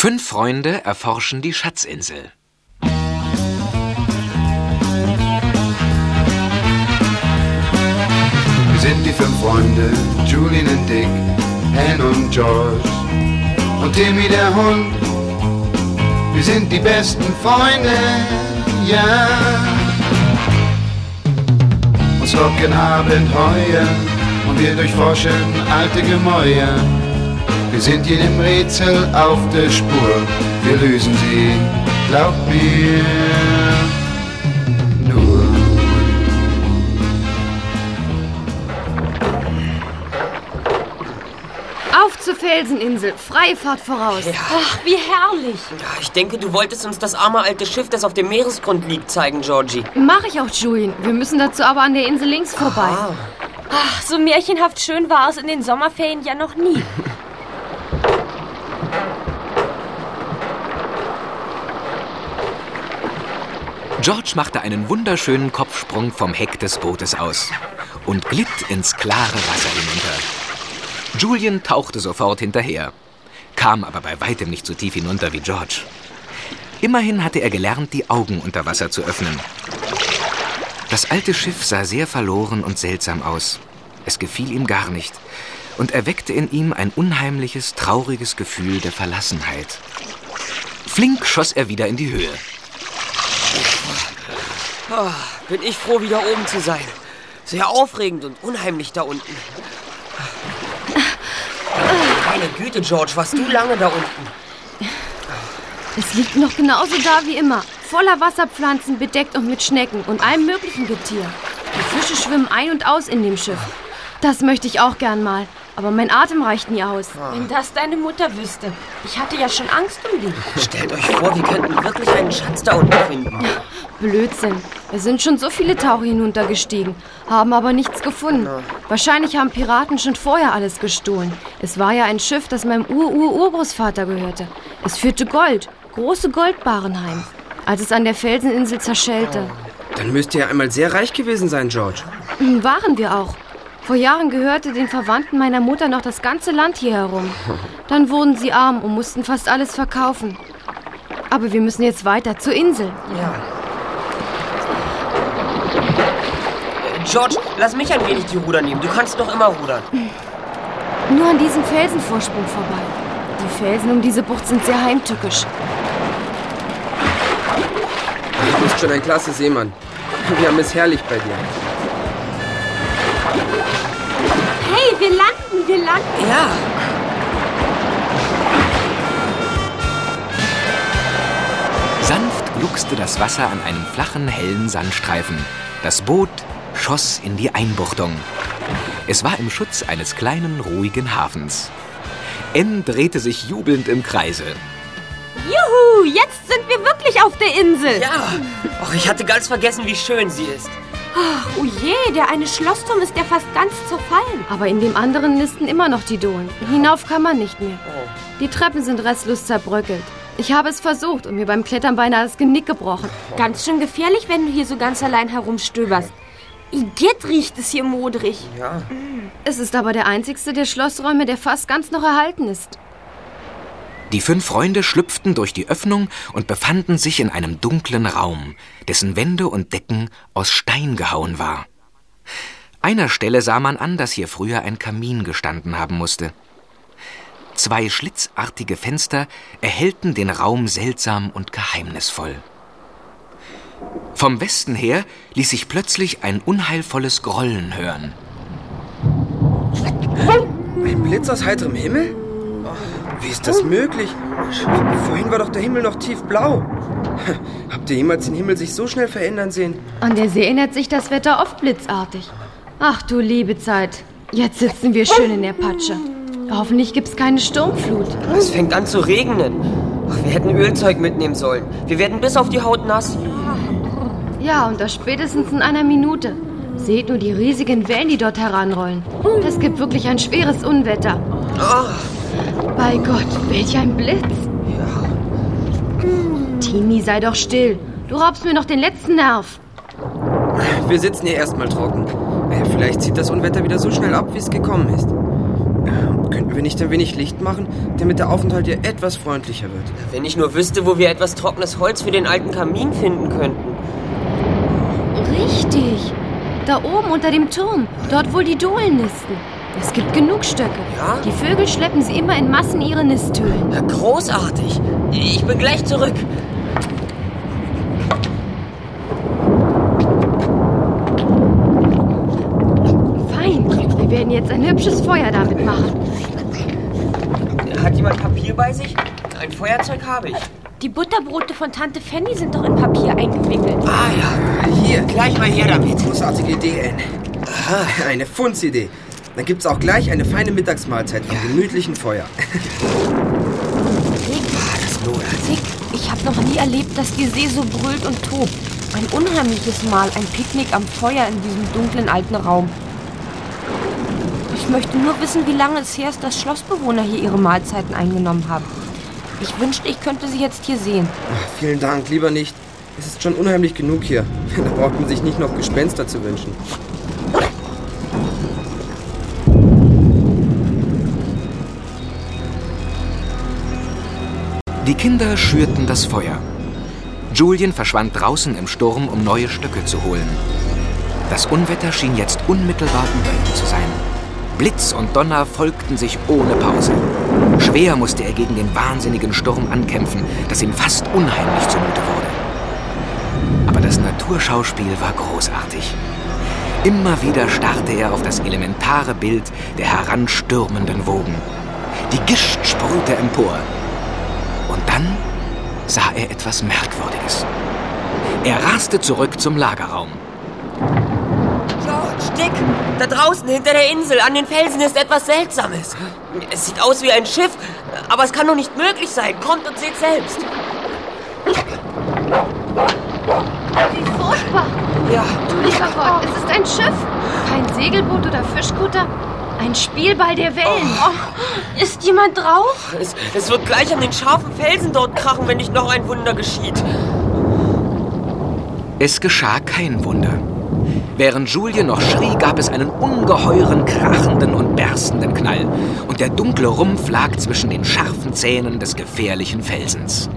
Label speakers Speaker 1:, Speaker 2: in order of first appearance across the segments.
Speaker 1: Fünf Freunde erforschen die Schatzinsel.
Speaker 2: Wir sind die fünf Freunde, Julian und Dick, Anne und George und Timmy der Hund. Wir sind die besten Freunde, ja. Uns locken Abenteuer und wir durchforschen alte Gemäuer. Wir sind jedem Rätsel auf der Spur, wir lösen sie, glaub mir. Nur.
Speaker 3: Auf zur Felseninsel, freie Fahrt voraus.
Speaker 4: Ach, wie herrlich.
Speaker 5: Ja, Ich denke, du wolltest uns das arme alte Schiff, das auf dem Meeresgrund liegt, zeigen, Georgie.
Speaker 3: Mach ich auch, Julian. Wir müssen dazu aber an der Insel links vorbei.
Speaker 4: Ach, so märchenhaft schön war es in den Sommerferien ja noch nie.
Speaker 1: George machte einen wunderschönen Kopfsprung vom Heck des Bootes aus und glitt ins klare Wasser hinunter. Julian tauchte sofort hinterher, kam aber bei weitem nicht so tief hinunter wie George. Immerhin hatte er gelernt, die Augen unter Wasser zu öffnen. Das alte Schiff sah sehr verloren und seltsam aus. Es gefiel ihm gar nicht und erweckte in ihm ein unheimliches, trauriges Gefühl der Verlassenheit. Flink schoss er wieder in die Höhe.
Speaker 5: Ah, bin ich froh, wieder oben zu sein. Sehr aufregend und unheimlich da unten. Meine Güte, George, warst du lange da unten?
Speaker 3: Es liegt noch genauso da wie immer. Voller Wasserpflanzen, bedeckt und mit Schnecken und allem möglichen Getier. Die Fische schwimmen ein und aus in dem Schiff. Das möchte ich auch gern mal. Aber mein Atem reicht nie aus.
Speaker 4: Wenn das deine Mutter wüsste. Ich hatte ja schon Angst um dich.
Speaker 5: Stellt euch vor, wir könnten wirklich einen Schatz da unten finden.
Speaker 3: Blödsinn. Es sind schon so viele Taucher hinuntergestiegen, haben aber nichts gefunden. Wahrscheinlich haben Piraten schon vorher alles gestohlen. Es war ja ein Schiff, das meinem Ur-Ur-Urgroßvater gehörte. Es führte Gold, große Goldbarren heim, als es an der Felseninsel zerschellte.
Speaker 6: Dann müsst ihr ja einmal sehr reich gewesen sein, George.
Speaker 3: Hm, Waren wir auch. Vor Jahren gehörte den Verwandten meiner Mutter noch das ganze Land hier herum. Dann wurden sie arm und mussten fast alles verkaufen. Aber wir müssen jetzt weiter zur Insel.
Speaker 5: Ja. George, lass mich ein wenig die Ruder nehmen. Du kannst doch immer rudern.
Speaker 3: Nur an diesem Felsenvorsprung vorbei. Die Felsen um diese Bucht sind sehr heimtückisch.
Speaker 6: Du bist schon ein klasse Seemann. Wir haben es herrlich bei dir.
Speaker 4: Hey, wir landen, wir landen.
Speaker 5: Ja.
Speaker 1: Sanft gluckste das Wasser an einem flachen, hellen Sandstreifen. Das Boot schoss in die Einbuchtung. Es war im Schutz eines kleinen, ruhigen Hafens. N drehte sich jubelnd im Kreise.
Speaker 4: Juhu, jetzt sind wir wirklich auf der Insel.
Speaker 5: Ja. Och, ich hatte ganz vergessen, wie schön sie ist.
Speaker 4: Ach, oh je, der eine Schlossturm ist ja fast ganz zerfallen.
Speaker 3: Aber in dem anderen nisten immer noch die Dohlen. Hinauf kann man nicht mehr. Die Treppen sind restlos zerbröckelt. Ich habe es versucht und mir beim Klettern beinahe das Genick gebrochen.
Speaker 4: Ganz schön gefährlich, wenn du hier so ganz allein herumstöberst. Igitt riecht es hier modrig.
Speaker 5: Ja.
Speaker 3: Es ist aber der einzigste der Schlossräume, der fast ganz noch erhalten ist.
Speaker 1: Die fünf Freunde schlüpften durch die Öffnung und befanden sich in einem dunklen Raum, dessen Wände und Decken aus Stein gehauen war. Einer Stelle sah man an, dass hier früher ein Kamin gestanden haben musste. Zwei schlitzartige Fenster erhellten den Raum seltsam und geheimnisvoll. Vom Westen her ließ sich plötzlich ein unheilvolles Grollen hören.
Speaker 6: Ein Blitz aus heiterem Himmel? Oh, wie ist das möglich? Vorhin war doch der Himmel noch tiefblau. Habt ihr jemals den Himmel sich so schnell verändern sehen?
Speaker 3: An der See ändert sich das Wetter oft blitzartig. Ach du liebe Zeit. Jetzt sitzen wir schön in der Patsche. Hoffentlich gibt's keine Sturmflut.
Speaker 5: Es fängt an zu regnen. Ach, wir hätten Ölzeug mitnehmen sollen. Wir werden bis auf die Haut nass.
Speaker 3: Ja, und das spätestens in einer Minute. Seht nur die riesigen Wellen, die dort heranrollen. Das gibt wirklich ein schweres Unwetter. Bei Gott, welch ein Blitz. Tini, sei doch still. Du raubst mir noch den letzten Nerv.
Speaker 6: Wir sitzen hier erstmal trocken. Äh, Vielleicht zieht das Unwetter wieder so schnell ab, wie es gekommen ist. Könnten wir nicht ein wenig Licht machen, damit der Aufenthalt hier etwas freundlicher wird?
Speaker 5: Wenn ich nur wüsste, wo wir etwas trockenes Holz für den alten Kamin finden könnten.
Speaker 3: Richtig. Da oben unter dem Turm. Dort, wo die Dohlen nisten. Es gibt genug Stöcke.
Speaker 5: Ja?
Speaker 3: Die Vögel schleppen sie immer in Massen ihre Nisthöhlen.
Speaker 5: Ja, großartig. Ich bin gleich zurück.
Speaker 3: Fein. Wir werden jetzt ein hübsches Feuer damit machen.
Speaker 5: Hat jemand Papier bei sich? Ein Feuerzeug habe ich.
Speaker 4: Die Butterbrote von Tante Fanny sind doch in Papier eingewickelt.
Speaker 5: Ah ja,
Speaker 6: Hier,
Speaker 5: gleich mal her damit.
Speaker 6: großartige Idee, Anne. Aha, eine Funzidee. Dann gibt's auch gleich eine feine Mittagsmahlzeit am gemütlichen Feuer.
Speaker 4: Dick, ich habe noch nie erlebt, dass die See so brüllt und tobt. Ein unheimliches Mal, ein Picknick am Feuer in diesem dunklen alten Raum. Ich möchte nur wissen, wie lange es her ist, dass Schlossbewohner hier ihre Mahlzeiten eingenommen haben. Ich wünschte, ich könnte sie jetzt hier sehen.
Speaker 6: Ach, vielen Dank, lieber nicht. Es ist schon unheimlich genug hier. Da braucht man sich nicht noch Gespenster zu wünschen.
Speaker 1: Die Kinder schürten das Feuer. Julien verschwand draußen im Sturm, um neue Stöcke zu holen. Das Unwetter schien jetzt unmittelbar über ihm zu sein. Blitz und Donner folgten sich ohne Pause. Schwer musste er gegen den wahnsinnigen Sturm ankämpfen, dass ihm fast unheimlich zumute wurde. Aber das Naturschauspiel war großartig. Immer wieder starrte er auf das elementare Bild der heranstürmenden Wogen. Die Gischt sprudelte empor. Dann sah er etwas Merkwürdiges. Er raste zurück zum Lagerraum.
Speaker 5: George, Dick, da draußen hinter der Insel an den Felsen ist etwas Seltsames. Es sieht aus wie ein Schiff, aber es kann doch nicht möglich sein. Kommt und seht selbst.
Speaker 3: Wie furchtbar.
Speaker 5: Ja,
Speaker 3: Du lieber Gott, es ist ein Schiff. Kein Segelboot oder Fischkutter. Ein Spielball der Wellen.
Speaker 4: Oh, Ist jemand drauf?
Speaker 5: es, es wird gleich an den scharfen Felsen dort krachen, wenn nicht noch ein Wunder geschieht.
Speaker 1: Es geschah kein Wunder. Während Julie noch schrie, gab es einen ungeheuren, krachenden und berstenden Knall. Und der dunkle Rumpf lag zwischen den scharfen Zähnen des gefährlichen Felsens.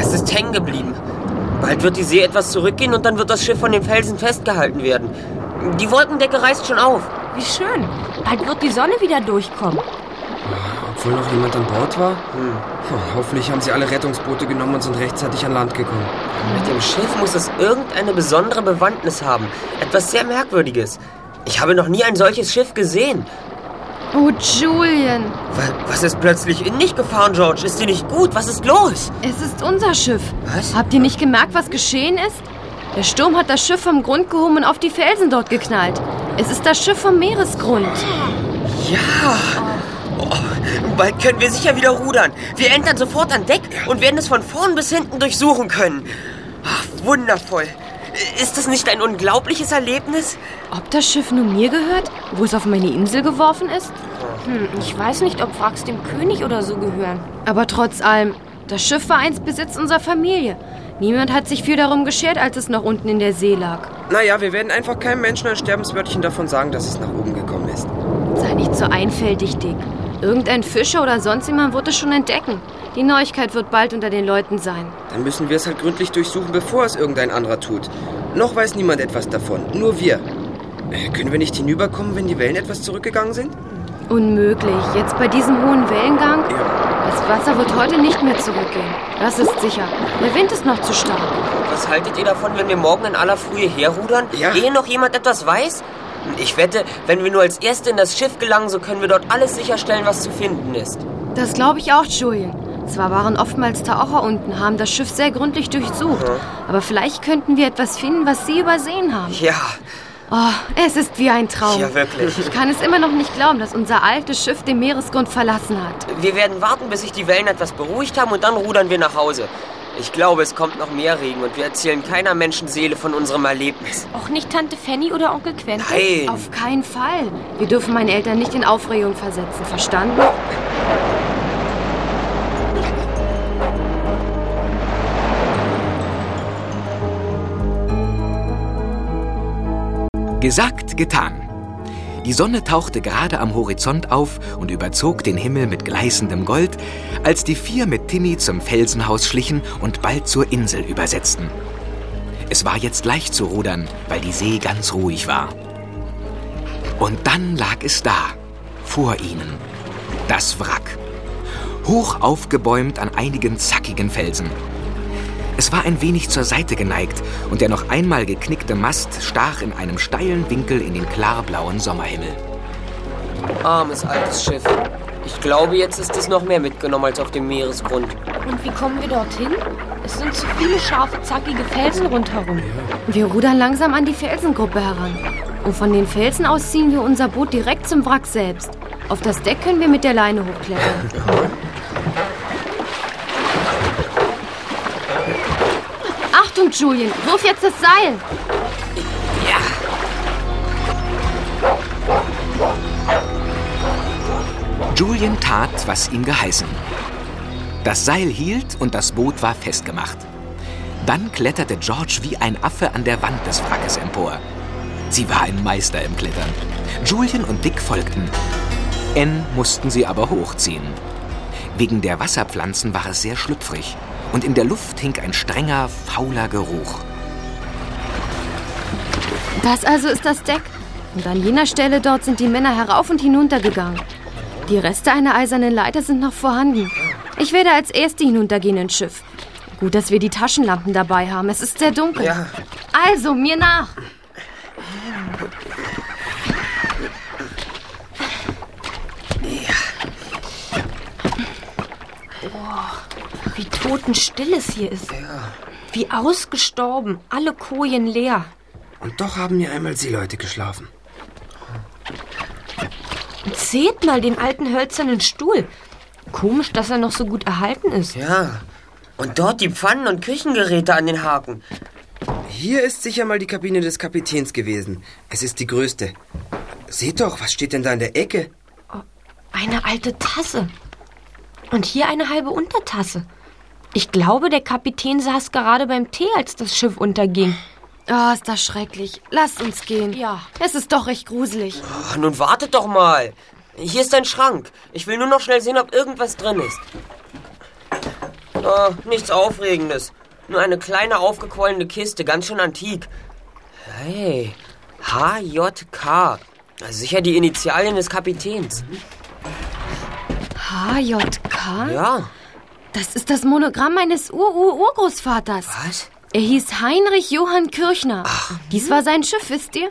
Speaker 5: Es ist hängen geblieben. Bald wird die See etwas zurückgehen und dann wird das Schiff von den Felsen festgehalten werden. Die Wolkendecke reißt schon auf.
Speaker 4: Wie schön. Bald wird die Sonne wieder durchkommen.
Speaker 6: Obwohl noch jemand an Bord war? Oh, hoffentlich haben sie alle Rettungsboote genommen und sind rechtzeitig an Land gekommen.
Speaker 5: Mit dem Schiff muss es irgendeine besondere Bewandtnis haben. Etwas sehr Merkwürdiges. Ich habe noch nie ein solches Schiff gesehen.
Speaker 3: Oh, Julian.
Speaker 5: Wa- Was ist plötzlich in dich gefahren, George? Ist dir nicht gut? Was ist los?
Speaker 3: Es ist unser Schiff.
Speaker 5: Was?
Speaker 3: Habt ihr nicht gemerkt, was geschehen ist? Der Sturm hat das Schiff vom Grund gehoben und auf die Felsen dort geknallt. Es ist das Schiff vom Meeresgrund.
Speaker 5: Ja. Oh, bald können wir sicher wieder rudern. Wir entern sofort an Deck und werden es von vorn bis hinten durchsuchen können. Ach, wundervoll. Ist das nicht ein unglaubliches Erlebnis?
Speaker 3: Ob das Schiff nur mir gehört, wo es auf meine Insel geworfen ist?
Speaker 4: Hm, ich weiß nicht, ob Wracks dem König oder so gehören.
Speaker 3: Aber trotz allem, das Schiff war einst Besitz unserer Familie. Niemand hat sich viel darum geschert, als es noch unten in der See lag.
Speaker 6: Naja, wir werden einfach keinem Menschen ein Sterbenswörtchen davon sagen, dass es nach oben gekommen ist.
Speaker 3: Sei nicht so einfältig, Dick. Irgendein Fischer oder sonst jemand wird es schon entdecken. Die Neuigkeit wird bald unter den Leuten sein.
Speaker 6: Dann müssen wir es halt gründlich durchsuchen, bevor es irgendein anderer tut. Noch weiß niemand etwas davon, nur wir. Äh, können wir nicht hinüberkommen, wenn die Wellen etwas zurückgegangen sind?
Speaker 3: Unmöglich. Jetzt bei diesem hohen Wellengang? Das Wasser wird heute nicht mehr zurückgehen. Das ist sicher. Der Wind ist noch zu stark.
Speaker 5: Was haltet ihr davon, wenn wir morgen in aller Frühe herrudern,
Speaker 6: Ja.
Speaker 5: ehe noch jemand etwas weiß? Ich wette, wenn wir nur als Erste in das Schiff gelangen, so können wir dort alles sicherstellen, was zu finden ist.
Speaker 3: Das glaube ich auch, Julian. Zwar waren oftmals Taucher unten, haben das Schiff sehr gründlich durchsucht. Aber vielleicht könnten wir etwas finden, was sie übersehen haben.
Speaker 5: Ja,
Speaker 3: Oh, es ist wie ein Traum.
Speaker 5: ja wirklich.
Speaker 3: Ich kann es immer noch nicht glauben, dass unser altes Schiff den Meeresgrund verlassen hat.
Speaker 5: Wir werden warten, bis sich die Wellen etwas beruhigt haben und dann rudern wir nach Hause. Ich glaube, es kommt noch mehr Regen und wir erzählen keiner Menschenseele von unserem Erlebnis.
Speaker 4: Auch nicht Tante Fanny oder Onkel Quentin?
Speaker 5: Nein.
Speaker 3: Auf keinen Fall. Wir dürfen meine Eltern nicht in Aufregung versetzen, verstanden?
Speaker 1: Gesagt, getan. Die Sonne tauchte gerade am Horizont auf und überzog den Himmel mit gleißendem Gold, als die vier mit Timmy zum Felsenhaus schlichen und bald zur Insel übersetzten. Es war jetzt leicht zu rudern, weil die See ganz ruhig war. Und dann lag es da, vor ihnen, das Wrack, hoch aufgebäumt an einigen zackigen Felsen. Es war ein wenig zur Seite geneigt und der noch einmal geknickte Mast stach in einem steilen Winkel in den klarblauen Sommerhimmel.
Speaker 5: Armes altes Schiff. Ich glaube, jetzt ist es noch mehr mitgenommen als auf dem Meeresgrund.
Speaker 4: Und wie kommen wir dorthin? Es sind zu viele scharfe, zackige Felsen rundherum.
Speaker 3: Wir rudern langsam an die Felsengruppe heran. Und von den Felsen aus ziehen wir unser Boot direkt zum Wrack selbst. Auf das Deck können wir mit der Leine hochklettern. Achtung, Julian, wirf jetzt das Seil.
Speaker 1: Julian tat, was ihm geheißen. Das Seil hielt und das Boot war festgemacht. Dann kletterte George wie ein Affe an der Wand des Wrackes empor. Sie war ein Meister im Klettern. Julian und Dick folgten. N mussten sie aber hochziehen. Wegen der Wasserpflanzen war es sehr schlüpfrig und in der Luft hing ein strenger, fauler Geruch.
Speaker 3: Das also ist das Deck. Und an jener Stelle dort sind die Männer herauf und hinunter gegangen. Die Reste einer eisernen Leiter sind noch vorhanden. Ich werde als Erste hinuntergehen ins Schiff. Gut, dass wir die Taschenlampen dabei haben. Es ist sehr dunkel.
Speaker 5: Ja.
Speaker 3: Also, mir nach.
Speaker 4: Wie totenstill es hier ist. Wie ausgestorben. Alle Kojen leer.
Speaker 6: Und doch haben hier einmal Seeleute geschlafen.
Speaker 4: Und seht mal den alten hölzernen Stuhl. Komisch, dass er noch so gut erhalten ist.
Speaker 5: Ja. Und dort die Pfannen und Küchengeräte an den Haken.
Speaker 6: Hier ist sicher mal die Kabine des Kapitäns gewesen. Es ist die größte. Seht doch, was steht denn da in der Ecke?
Speaker 4: Eine alte Tasse. Und hier eine halbe Untertasse. Ich glaube, der Kapitän saß gerade beim Tee, als das Schiff unterging.
Speaker 3: Oh, ist das schrecklich. Lasst uns gehen.
Speaker 4: Ja.
Speaker 3: Es ist doch recht gruselig.
Speaker 5: Ach, nun wartet doch mal. Hier ist ein Schrank. Ich will nur noch schnell sehen, ob irgendwas drin ist. Oh, nichts Aufregendes. Nur eine kleine aufgequollene Kiste, ganz schön antik. Hey, HJK. Also sicher die Initialien des Kapitäns.
Speaker 3: HJK?
Speaker 5: Ja.
Speaker 3: Das ist das Monogramm meines Ur-Ur-Urgroßvaters.
Speaker 5: Was?
Speaker 3: Er hieß Heinrich Johann Kirchner. Dies war sein Schiff, wisst ihr?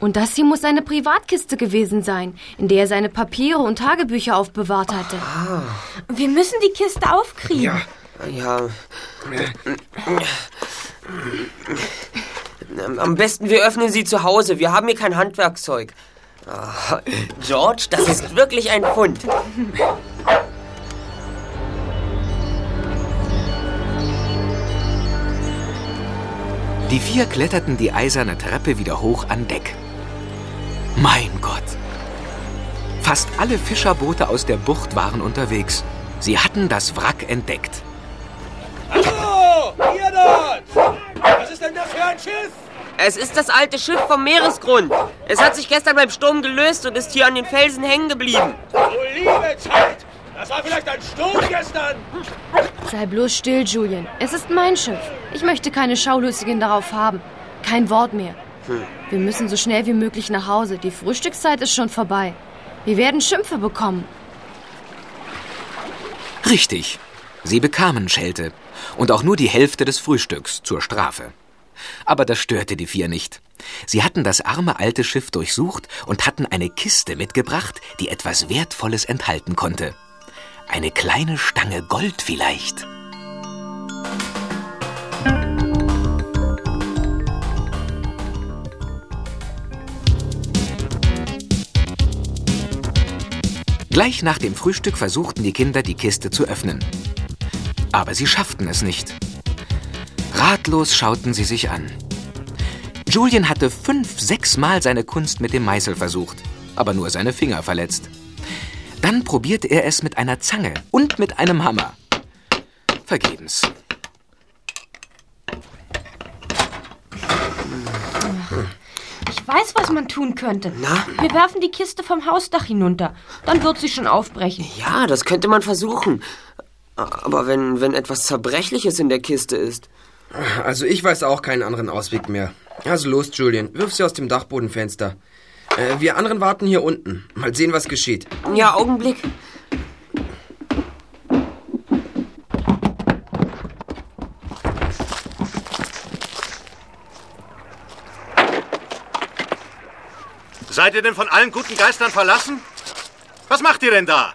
Speaker 3: Und das hier muss seine Privatkiste gewesen sein, in der er seine Papiere und Tagebücher aufbewahrt hatte.
Speaker 4: Wir müssen die Kiste aufkriegen.
Speaker 6: Ja.
Speaker 5: Ja. Am besten wir öffnen sie zu Hause. Wir haben hier kein Handwerkszeug. Ah, George, das ist wirklich ein Fund.
Speaker 1: Die vier kletterten die eiserne Treppe wieder hoch an Deck. Mein Gott! Fast alle Fischerboote aus der Bucht waren unterwegs. Sie hatten das Wrack entdeckt.
Speaker 7: Hallo, ihr dort! Was ist denn das für ein Schiff?
Speaker 5: Es ist das alte Schiff vom Meeresgrund. Es hat sich gestern beim Sturm gelöst und ist hier an den Felsen hängen geblieben.
Speaker 7: Du liebe Zeit! Das war vielleicht ein Sturm gestern!
Speaker 3: Sei bloß still, Julian. Es ist mein Schiff. Ich möchte keine Schaulustigen darauf haben. Kein Wort mehr. Wir müssen so schnell wie möglich nach Hause. Die Frühstückszeit ist schon vorbei. Wir werden Schimpfe bekommen.
Speaker 1: Richtig. Sie bekamen Schelte. Und auch nur die Hälfte des Frühstücks zur Strafe. Aber das störte die vier nicht. Sie hatten das arme alte Schiff durchsucht und hatten eine Kiste mitgebracht, die etwas Wertvolles enthalten konnte. Eine kleine Stange Gold vielleicht. Gleich nach dem Frühstück versuchten die Kinder, die Kiste zu öffnen. Aber sie schafften es nicht. Ratlos schauten sie sich an. Julian hatte fünf, sechs Mal seine Kunst mit dem Meißel versucht, aber nur seine Finger verletzt. Dann probierte er es mit einer Zange und mit einem Hammer. Vergebens.
Speaker 4: Ich weiß, was man tun könnte.
Speaker 5: Na?
Speaker 4: Wir werfen die Kiste vom Hausdach hinunter. Dann wird sie schon aufbrechen.
Speaker 5: Ja, das könnte man versuchen. Aber wenn, wenn etwas Zerbrechliches in der Kiste ist.
Speaker 6: Also ich weiß auch keinen anderen Ausweg mehr. Also los, Julian, wirf sie aus dem Dachbodenfenster. Äh, wir anderen warten hier unten. Mal sehen, was geschieht.
Speaker 5: Ja, Augenblick.
Speaker 8: Seid ihr denn von allen guten Geistern verlassen? Was macht ihr denn da?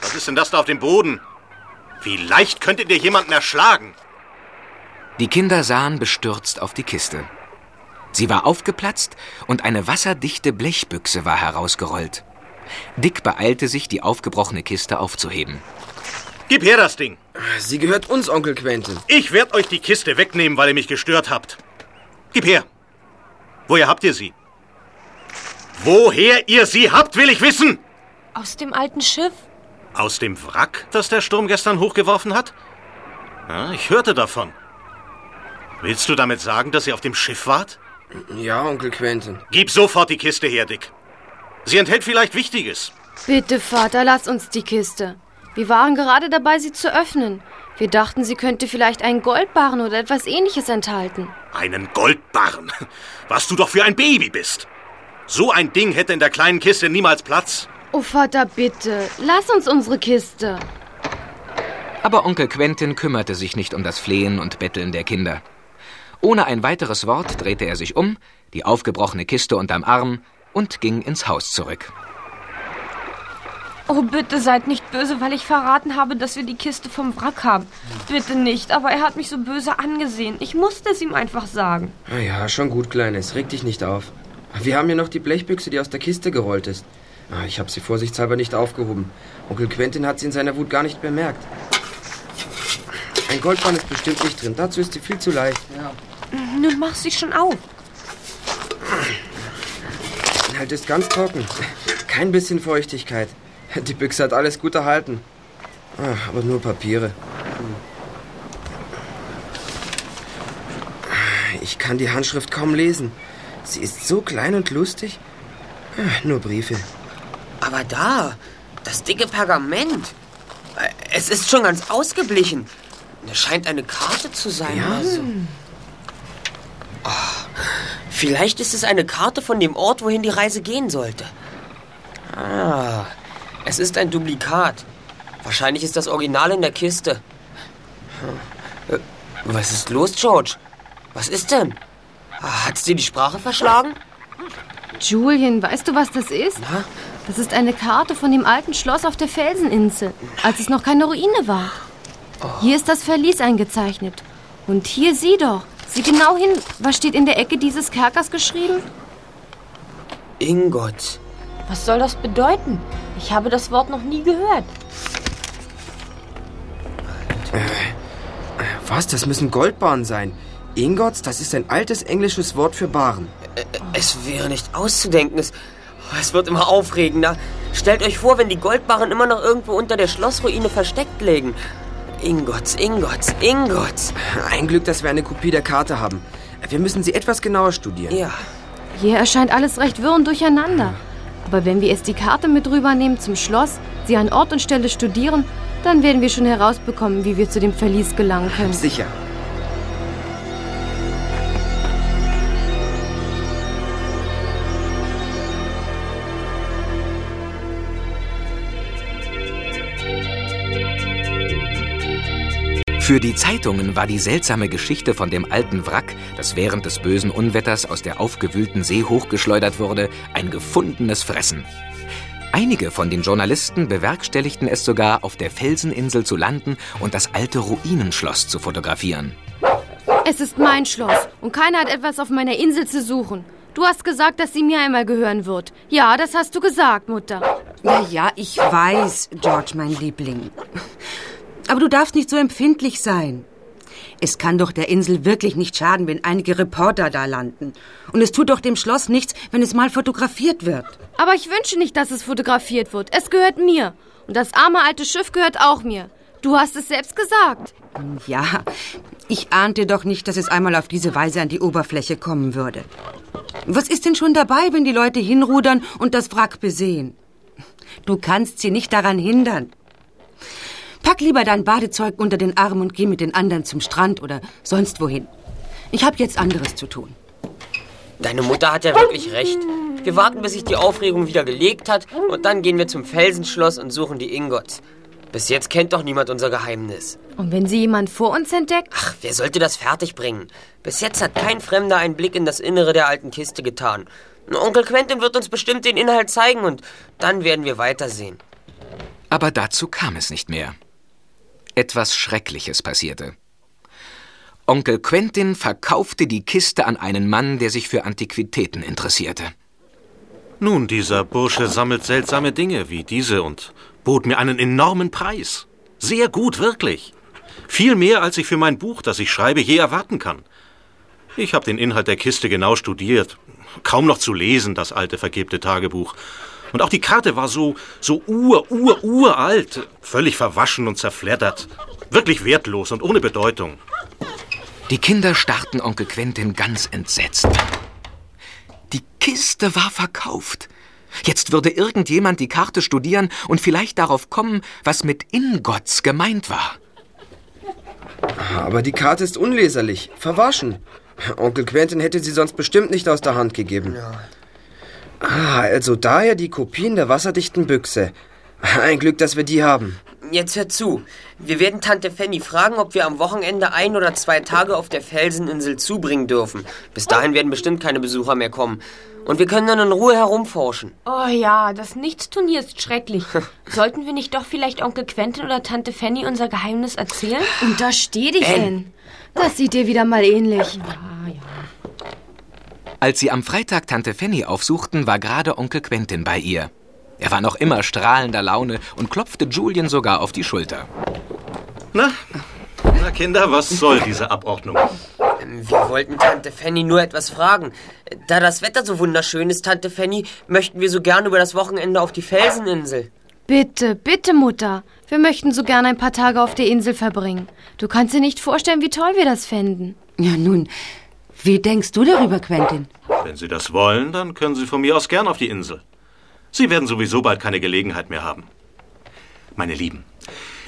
Speaker 8: Was ist denn das da auf dem Boden? Wie leicht könntet ihr jemanden erschlagen?
Speaker 1: Die Kinder sahen bestürzt auf die Kiste. Sie war aufgeplatzt und eine wasserdichte Blechbüchse war herausgerollt. Dick beeilte sich, die aufgebrochene Kiste aufzuheben.
Speaker 8: Gib her das Ding.
Speaker 6: Sie gehört uns, Onkel Quentin.
Speaker 8: Ich werde euch die Kiste wegnehmen, weil ihr mich gestört habt. Gib her. Woher habt ihr sie? Woher ihr sie habt, will ich wissen.
Speaker 4: Aus dem alten Schiff?
Speaker 8: Aus dem Wrack, das der Sturm gestern hochgeworfen hat? Ja, ich hörte davon. Willst du damit sagen, dass ihr auf dem Schiff wart?
Speaker 6: Ja, Onkel Quentin.
Speaker 8: Gib sofort die Kiste her, Dick. Sie enthält vielleicht Wichtiges.
Speaker 3: Bitte, Vater, lass uns die Kiste. Wir waren gerade dabei, sie zu öffnen. Wir dachten, sie könnte vielleicht einen Goldbarren oder etwas ähnliches enthalten.
Speaker 8: Einen Goldbarren? Was du doch für ein Baby bist. So ein Ding hätte in der kleinen Kiste niemals Platz.
Speaker 3: Oh, Vater, bitte, lass uns unsere Kiste.
Speaker 1: Aber Onkel Quentin kümmerte sich nicht um das Flehen und Betteln der Kinder. Ohne ein weiteres Wort drehte er sich um, die aufgebrochene Kiste unterm Arm und ging ins Haus zurück.
Speaker 4: Oh, bitte seid nicht böse, weil ich verraten habe, dass wir die Kiste vom Wrack haben. Bitte nicht, aber er hat mich so böse angesehen. Ich musste es ihm einfach sagen.
Speaker 6: Na ja, schon gut, Kleines. Reg dich nicht auf. Wir haben hier noch die Blechbüchse, die aus der Kiste gerollt ist. Ah, Ich habe sie vorsichtshalber nicht aufgehoben. Onkel Quentin hat sie in seiner Wut gar nicht bemerkt. Ein Goldbahn ist bestimmt nicht drin. Dazu ist sie viel zu leicht.
Speaker 4: Nun mach sie schon auf.
Speaker 6: Der Inhalt ist ganz trocken. Kein bisschen Feuchtigkeit. Die Büchse hat alles gut erhalten. Ah, aber nur Papiere. Ich kann die Handschrift kaum lesen. Sie ist so klein und lustig. Ah, Nur Briefe.
Speaker 5: Aber da, das dicke Pergament. Äh, Es ist schon ganz ausgeblichen. Es scheint eine Karte zu sein.
Speaker 6: Ja.
Speaker 5: Also. Oh, vielleicht ist es eine Karte von dem Ort, wohin die Reise gehen sollte. Ah, es ist ein Duplikat. Wahrscheinlich ist das Original in der Kiste. Hm. Äh, Was ist los, George? Was ist denn? Hat's dir die Sprache verschlagen?
Speaker 3: Julian, weißt du, was das ist?
Speaker 5: Na?
Speaker 3: Das ist eine Karte von dem alten Schloss auf der Felseninsel, als es noch keine Ruine war. Hier ist das Verlies eingezeichnet. Und hier sieh doch. Sieh genau hin. Was steht in der Ecke dieses Kerkers geschrieben?
Speaker 5: Ingot.
Speaker 4: Was soll das bedeuten? Ich habe das Wort noch nie gehört.
Speaker 6: Was? Das müssen Goldbarren sein. Ingots, das ist ein altes englisches Wort für Barren.
Speaker 5: Es wäre nicht auszudenken. Es, es wird immer aufregender. Stellt euch vor, wenn die Goldbarren immer noch irgendwo unter der Schlossruine versteckt liegen. Ingots, Ingots, Ingots.
Speaker 6: Ein Glück, dass wir eine Kopie der Karte haben. Wir müssen sie etwas genauer studieren.
Speaker 5: Ja.
Speaker 3: Hier erscheint alles recht wirr und durcheinander. Aber wenn wir jetzt die Karte mit rübernehmen zum Schloss, sie an Ort und Stelle studieren, dann werden wir schon herausbekommen, wie wir zu dem Verlies gelangen können.
Speaker 6: Sicher.
Speaker 1: Für die Zeitungen war die seltsame Geschichte von dem alten Wrack, das während des bösen Unwetters aus der aufgewühlten See hochgeschleudert wurde, ein gefundenes Fressen. Einige von den Journalisten bewerkstelligten es sogar, auf der Felseninsel zu landen und das alte Ruinenschloss zu fotografieren.
Speaker 3: Es ist mein Schloss und keiner hat etwas auf meiner Insel zu suchen. Du hast gesagt, dass sie mir einmal gehören wird. Ja, das hast du gesagt, Mutter.
Speaker 9: Ja, ja, ich weiß, George, mein Liebling. Aber du darfst nicht so empfindlich sein. Es kann doch der Insel wirklich nicht schaden, wenn einige Reporter da landen. Und es tut doch dem Schloss nichts, wenn es mal fotografiert wird.
Speaker 3: Aber ich wünsche nicht, dass es fotografiert wird. Es gehört mir. Und das arme alte Schiff gehört auch mir. Du hast es selbst gesagt.
Speaker 9: Ja, ich ahnte doch nicht, dass es einmal auf diese Weise an die Oberfläche kommen würde. Was ist denn schon dabei, wenn die Leute hinrudern und das Wrack besehen? Du kannst sie nicht daran hindern. Pack lieber dein Badezeug unter den Arm und geh mit den anderen zum Strand oder sonst wohin. Ich habe jetzt anderes zu tun.
Speaker 5: Deine Mutter hat ja wirklich recht. Wir warten, bis sich die Aufregung wieder gelegt hat und dann gehen wir zum Felsenschloss und suchen die Ingots. Bis jetzt kennt doch niemand unser Geheimnis.
Speaker 3: Und wenn sie jemand vor uns entdeckt?
Speaker 5: Ach, wer sollte das fertigbringen? Bis jetzt hat kein Fremder einen Blick in das Innere der alten Kiste getan. Onkel Quentin wird uns bestimmt den Inhalt zeigen und dann werden wir weitersehen.
Speaker 1: Aber dazu kam es nicht mehr. Etwas Schreckliches passierte. Onkel Quentin verkaufte die Kiste an einen Mann, der sich für Antiquitäten interessierte.
Speaker 8: Nun, dieser Bursche sammelt seltsame Dinge wie diese und bot mir einen enormen Preis. Sehr gut, wirklich. Viel mehr, als ich für mein Buch, das ich schreibe, je erwarten kann. Ich habe den Inhalt der Kiste genau studiert. Kaum noch zu lesen, das alte vergebte Tagebuch. Und auch die Karte war so, so ur, ur, uralt. Völlig verwaschen und zerfleddert. Wirklich wertlos und ohne Bedeutung.
Speaker 1: Die Kinder starrten Onkel Quentin ganz entsetzt. Die Kiste war verkauft. Jetzt würde irgendjemand die Karte studieren und vielleicht darauf kommen, was mit Ingots gemeint war.
Speaker 6: Aber die Karte ist unleserlich, verwaschen. Onkel Quentin hätte sie sonst bestimmt nicht aus der Hand gegeben. Ja. Ah, also daher die Kopien der wasserdichten Büchse. Ein Glück, dass wir die haben.
Speaker 5: Jetzt hör zu. Wir werden Tante Fanny fragen, ob wir am Wochenende ein oder zwei Tage auf der Felseninsel zubringen dürfen. Bis dahin werden bestimmt keine Besucher mehr kommen. Und wir können dann in Ruhe herumforschen.
Speaker 4: Oh ja, das Nichtstun ist schrecklich. Sollten wir nicht doch vielleicht Onkel Quentin oder Tante Fanny unser Geheimnis erzählen?
Speaker 3: Untersteh dich denn. Das sieht dir wieder mal ähnlich. Ja.
Speaker 1: Als sie am Freitag Tante Fanny aufsuchten, war gerade Onkel Quentin bei ihr. Er war noch immer strahlender Laune und klopfte Julien sogar auf die Schulter.
Speaker 8: Na, na Kinder, was soll diese Abordnung?
Speaker 5: Wir wollten Tante Fanny nur etwas fragen. Da das Wetter so wunderschön ist, Tante Fanny, möchten wir so gern über das Wochenende auf die Felseninsel.
Speaker 3: Bitte, bitte, Mutter. Wir möchten so gern ein paar Tage auf der Insel verbringen. Du kannst dir nicht vorstellen, wie toll wir das fänden.
Speaker 9: Ja, nun, wie denkst du darüber, Quentin?
Speaker 8: Wenn Sie das wollen, dann können Sie von mir aus gern auf die Insel. Sie werden sowieso bald keine Gelegenheit mehr haben. Meine Lieben,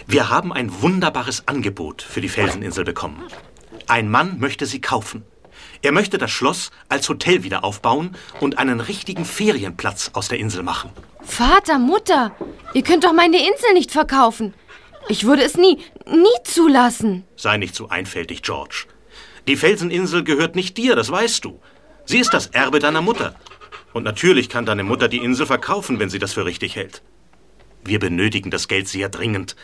Speaker 8: wir haben ein wunderbares Angebot für die Felseninsel bekommen. Ein Mann möchte sie kaufen. Er möchte das Schloss als Hotel wieder aufbauen und einen richtigen Ferienplatz aus der Insel machen.
Speaker 3: Vater, Mutter, ihr könnt doch meine Insel nicht verkaufen. Ich würde es nie, nie zulassen.
Speaker 8: Sei nicht so einfältig, George. Die Felseninsel gehört nicht dir, das weißt du. Sie ist das Erbe deiner Mutter. Und natürlich kann deine Mutter die Insel verkaufen, wenn sie das für richtig hält. Wir benötigen das Geld sehr dringend.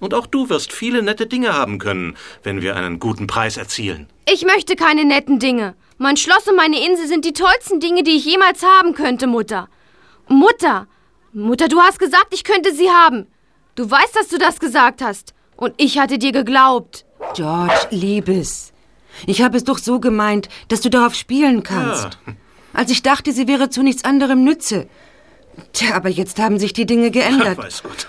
Speaker 8: Und auch du wirst viele nette Dinge haben können, wenn wir einen guten Preis erzielen.
Speaker 3: Ich möchte keine netten Dinge. Mein Schloss und meine Insel sind die tollsten Dinge, die ich jemals haben könnte, Mutter. Mutter! Mutter, du hast gesagt, ich könnte sie haben. Du weißt, dass du das gesagt hast. Und ich hatte dir geglaubt.
Speaker 9: George, Liebes. Ich habe es doch so gemeint, dass du darauf spielen kannst. Ja als ich dachte, sie wäre zu nichts anderem Nütze. Tja, aber jetzt haben sich die Dinge geändert.
Speaker 8: Weiß Gott.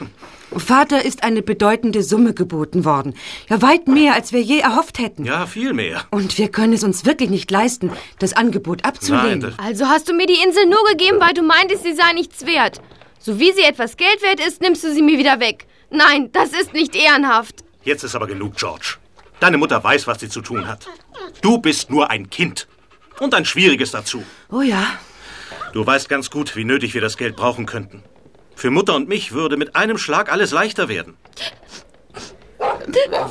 Speaker 9: Vater ist eine bedeutende Summe geboten worden. Ja, weit mehr, als wir je erhofft hätten.
Speaker 8: Ja, viel mehr.
Speaker 9: Und wir können es uns wirklich nicht leisten, das Angebot abzulehnen.
Speaker 3: Nein, also hast du mir die Insel nur gegeben, weil du meintest, sie sei nichts wert. So wie sie etwas Geld wert ist, nimmst du sie mir wieder weg. Nein, das ist nicht ehrenhaft.
Speaker 8: Jetzt ist aber genug, George. Deine Mutter weiß, was sie zu tun hat. Du bist nur ein Kind. Und ein schwieriges dazu.
Speaker 9: Oh ja.
Speaker 8: Du weißt ganz gut, wie nötig wir das Geld brauchen könnten. Für Mutter und mich würde mit einem Schlag alles leichter werden.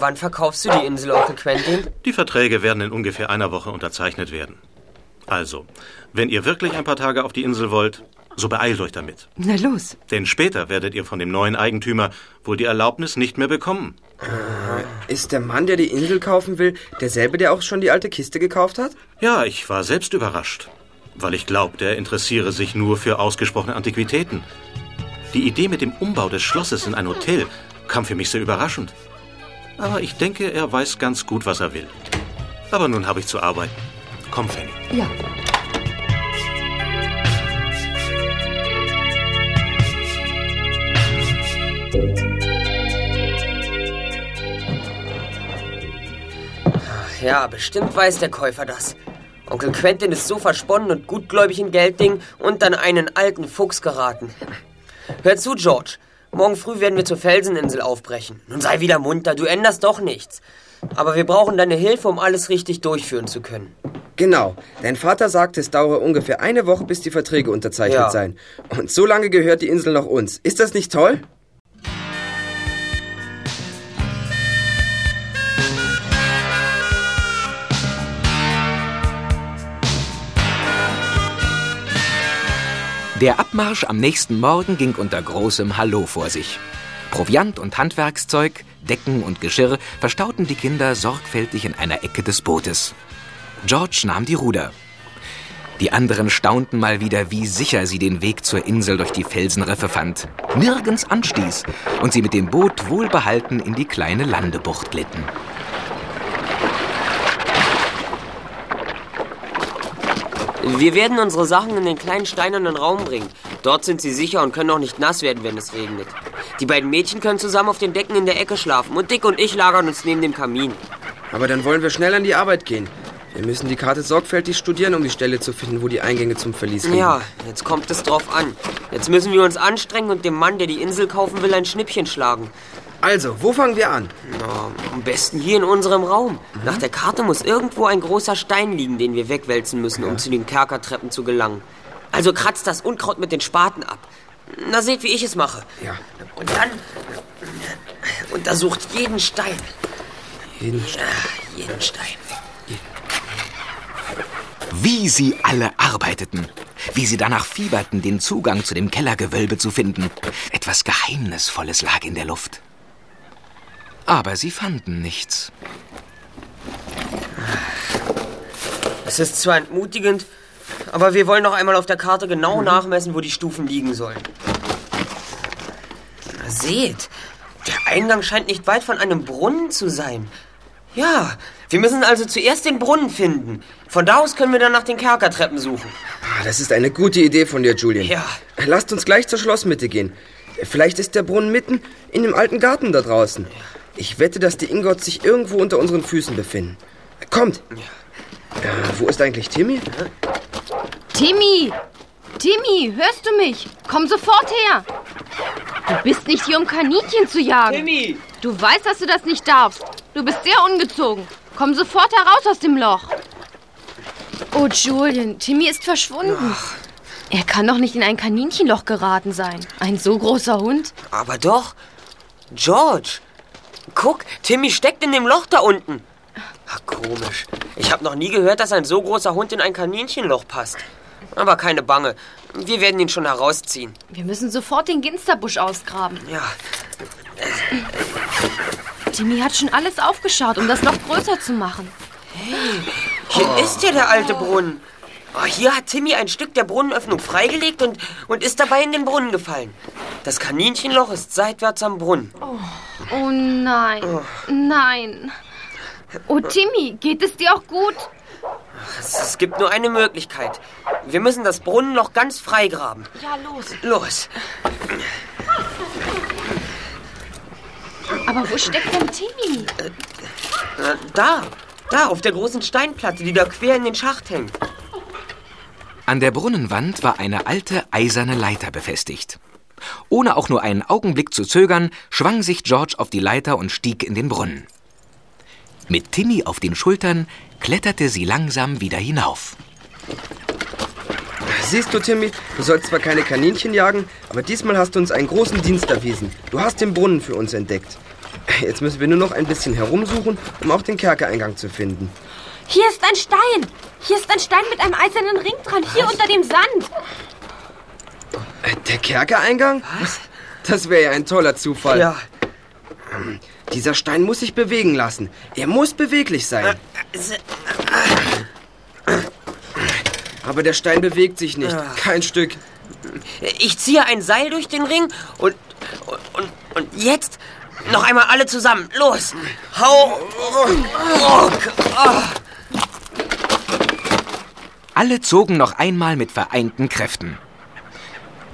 Speaker 5: Wann verkaufst du die Insel, Onkel Quentin?
Speaker 8: Die Verträge werden in ungefähr einer Woche unterzeichnet werden. Also, wenn ihr wirklich ein paar Tage auf die Insel wollt, so beeilt euch damit.
Speaker 9: Na los.
Speaker 8: Denn später werdet ihr von dem neuen Eigentümer wohl die Erlaubnis nicht mehr bekommen.
Speaker 6: Äh, ist der Mann, der die Insel kaufen will, derselbe, der auch schon die alte Kiste gekauft hat?
Speaker 8: Ja, ich war selbst überrascht. Weil ich glaubte, er interessiere sich nur für ausgesprochene Antiquitäten. Die Idee mit dem Umbau des Schlosses in ein Hotel kam für mich sehr überraschend. Aber ich denke, er weiß ganz gut, was er will. Aber nun habe ich zu arbeiten. Komm, Fanny.
Speaker 9: Ja.
Speaker 5: Ja, bestimmt weiß der Käufer das. Onkel Quentin ist so versponnen und gutgläubig in Gelddingen und an einen alten Fuchs geraten. Hör zu, George. Morgen früh werden wir zur Felseninsel aufbrechen. Nun sei wieder munter, du änderst doch nichts. Aber wir brauchen deine Hilfe, um alles richtig durchführen zu können.
Speaker 6: Genau. Dein Vater sagte, es dauere ungefähr eine Woche, bis die Verträge unterzeichnet
Speaker 5: Ja.
Speaker 6: seien. Und so lange gehört die Insel noch uns. Ist das nicht toll?
Speaker 1: Der Abmarsch am nächsten Morgen ging unter großem Hallo vor sich. Proviant und Handwerkszeug, Decken und Geschirr verstauten die Kinder sorgfältig in einer Ecke des Bootes. George nahm die Ruder. Die anderen staunten mal wieder, wie sicher sie den Weg zur Insel durch die Felsenriffe fand, nirgends anstieß und sie mit dem Boot wohlbehalten in die kleine Landebucht glitten.
Speaker 5: Wir werden unsere Sachen in den kleinen steinernen Raum bringen. Dort sind sie sicher und können auch nicht nass werden, wenn es regnet. Die beiden Mädchen können zusammen auf den Decken in der Ecke schlafen und Dick und ich lagern uns neben dem Kamin.
Speaker 6: Aber dann wollen wir schnell an die Arbeit gehen. Wir müssen die Karte sorgfältig studieren, um die Stelle zu finden, wo die Eingänge zum Verlies liegen.
Speaker 5: Ja, jetzt kommt es drauf an. Jetzt müssen wir uns anstrengen und dem Mann, der die Insel kaufen will, ein Schnippchen schlagen.
Speaker 6: Also, wo fangen wir an?
Speaker 5: Na, am besten hier in unserem Raum. Nach der Karte muss irgendwo ein großer Stein liegen, den wir wegwälzen müssen, um zu den Kerkertreppen zu gelangen. Also kratzt das Unkraut mit den Spaten ab. Na, seht, wie ich es mache.
Speaker 6: Ja,
Speaker 5: Und dann untersucht jeden Stein.
Speaker 6: jeden
Speaker 5: Ah, Jeden Stein.
Speaker 1: Wie sie alle arbeiteten. Wie sie danach fieberten, den Zugang zu dem Kellergewölbe zu finden. Etwas Geheimnisvolles lag in der Luft. Aber sie fanden nichts.
Speaker 5: Es ist zwar entmutigend, aber wir wollen noch einmal auf der Karte genau nachmessen, wo die Stufen liegen sollen. Na, seht, der Eingang scheint nicht weit von einem Brunnen zu sein. Ja, wir müssen also zuerst den Brunnen finden. Von da aus können wir dann nach den Kerkertreppen suchen.
Speaker 6: Ah, Das ist eine gute Idee von dir, Julian.
Speaker 5: Ja.
Speaker 6: Lasst uns gleich zur Schlossmitte gehen. Vielleicht ist der Brunnen mitten in dem alten Garten da draußen. Ich wette, dass die Ingots sich irgendwo unter unseren Füßen befinden. Kommt. Äh, wo ist eigentlich Timmy?
Speaker 3: Timmy! Timmy, hörst du mich? Komm sofort her! Du bist nicht hier, um Kaninchen zu jagen.
Speaker 5: Timmy!
Speaker 3: Du weißt, dass du das nicht darfst. Du bist sehr ungezogen. Komm sofort heraus aus dem Loch. Oh, Julian, Timmy ist verschwunden. Er kann doch nicht in ein Kaninchenloch geraten sein. Ein so großer Hund.
Speaker 5: Aber doch. George. Guck, Timmy steckt in dem Loch da unten. Ach, komisch. Ich habe noch nie gehört, dass ein so großer Hund in ein Kaninchenloch passt. Aber keine Bange. Wir werden ihn schon herausziehen.
Speaker 3: Wir müssen sofort den Ginsterbusch ausgraben.
Speaker 5: Ja,
Speaker 3: Timmy hat schon alles aufgeschaut, um das Loch größer zu machen.
Speaker 5: hier ist ja der alte Brunnen. Oh, hier hat Timmy ein Stück der Brunnenöffnung freigelegt und, und ist dabei in den Brunnen gefallen. Das Kaninchenloch ist seitwärts am Brunnen.
Speaker 3: Oh nein, nein. Oh, Timmy, geht es dir auch gut?
Speaker 5: Es, es gibt nur eine Möglichkeit. Wir müssen das Brunnenloch ganz freigraben.
Speaker 3: Ja, los.
Speaker 5: Los.
Speaker 3: Aber wo steckt denn Timmy?
Speaker 5: Na, da, da, auf der großen Steinplatte, die da quer in den Schacht hängt.
Speaker 1: An der Brunnenwand war eine alte eiserne Leiter befestigt. Ohne auch nur einen Augenblick zu zögern, schwang sich George auf die Leiter und stieg in den Brunnen. Mit Timmy auf den Schultern kletterte sie langsam wieder hinauf.
Speaker 6: Siehst du, Timmy, du sollst zwar keine Kaninchen jagen, aber diesmal hast du uns einen großen Dienst erwiesen. Du hast den Brunnen für uns entdeckt. Jetzt müssen wir nur noch ein bisschen herumsuchen, um auch den Kerkereingang zu finden.
Speaker 4: Hier ist ein Stein. Hier ist ein Stein mit einem eisernen Ring dran. Hier unter dem Sand.
Speaker 6: Äh, Der Kerkereingang? Was? Das wäre ja ein toller Zufall.
Speaker 5: Ja.
Speaker 6: Dieser Stein muss sich bewegen lassen. Er muss beweglich sein. Aber der Stein bewegt sich nicht. Kein Stück.
Speaker 5: Ich ziehe ein Seil durch den Ring und, und, und jetzt noch einmal alle zusammen. Los. Hau. Ruck. Ah.
Speaker 1: Alle zogen noch einmal mit vereinten Kräften.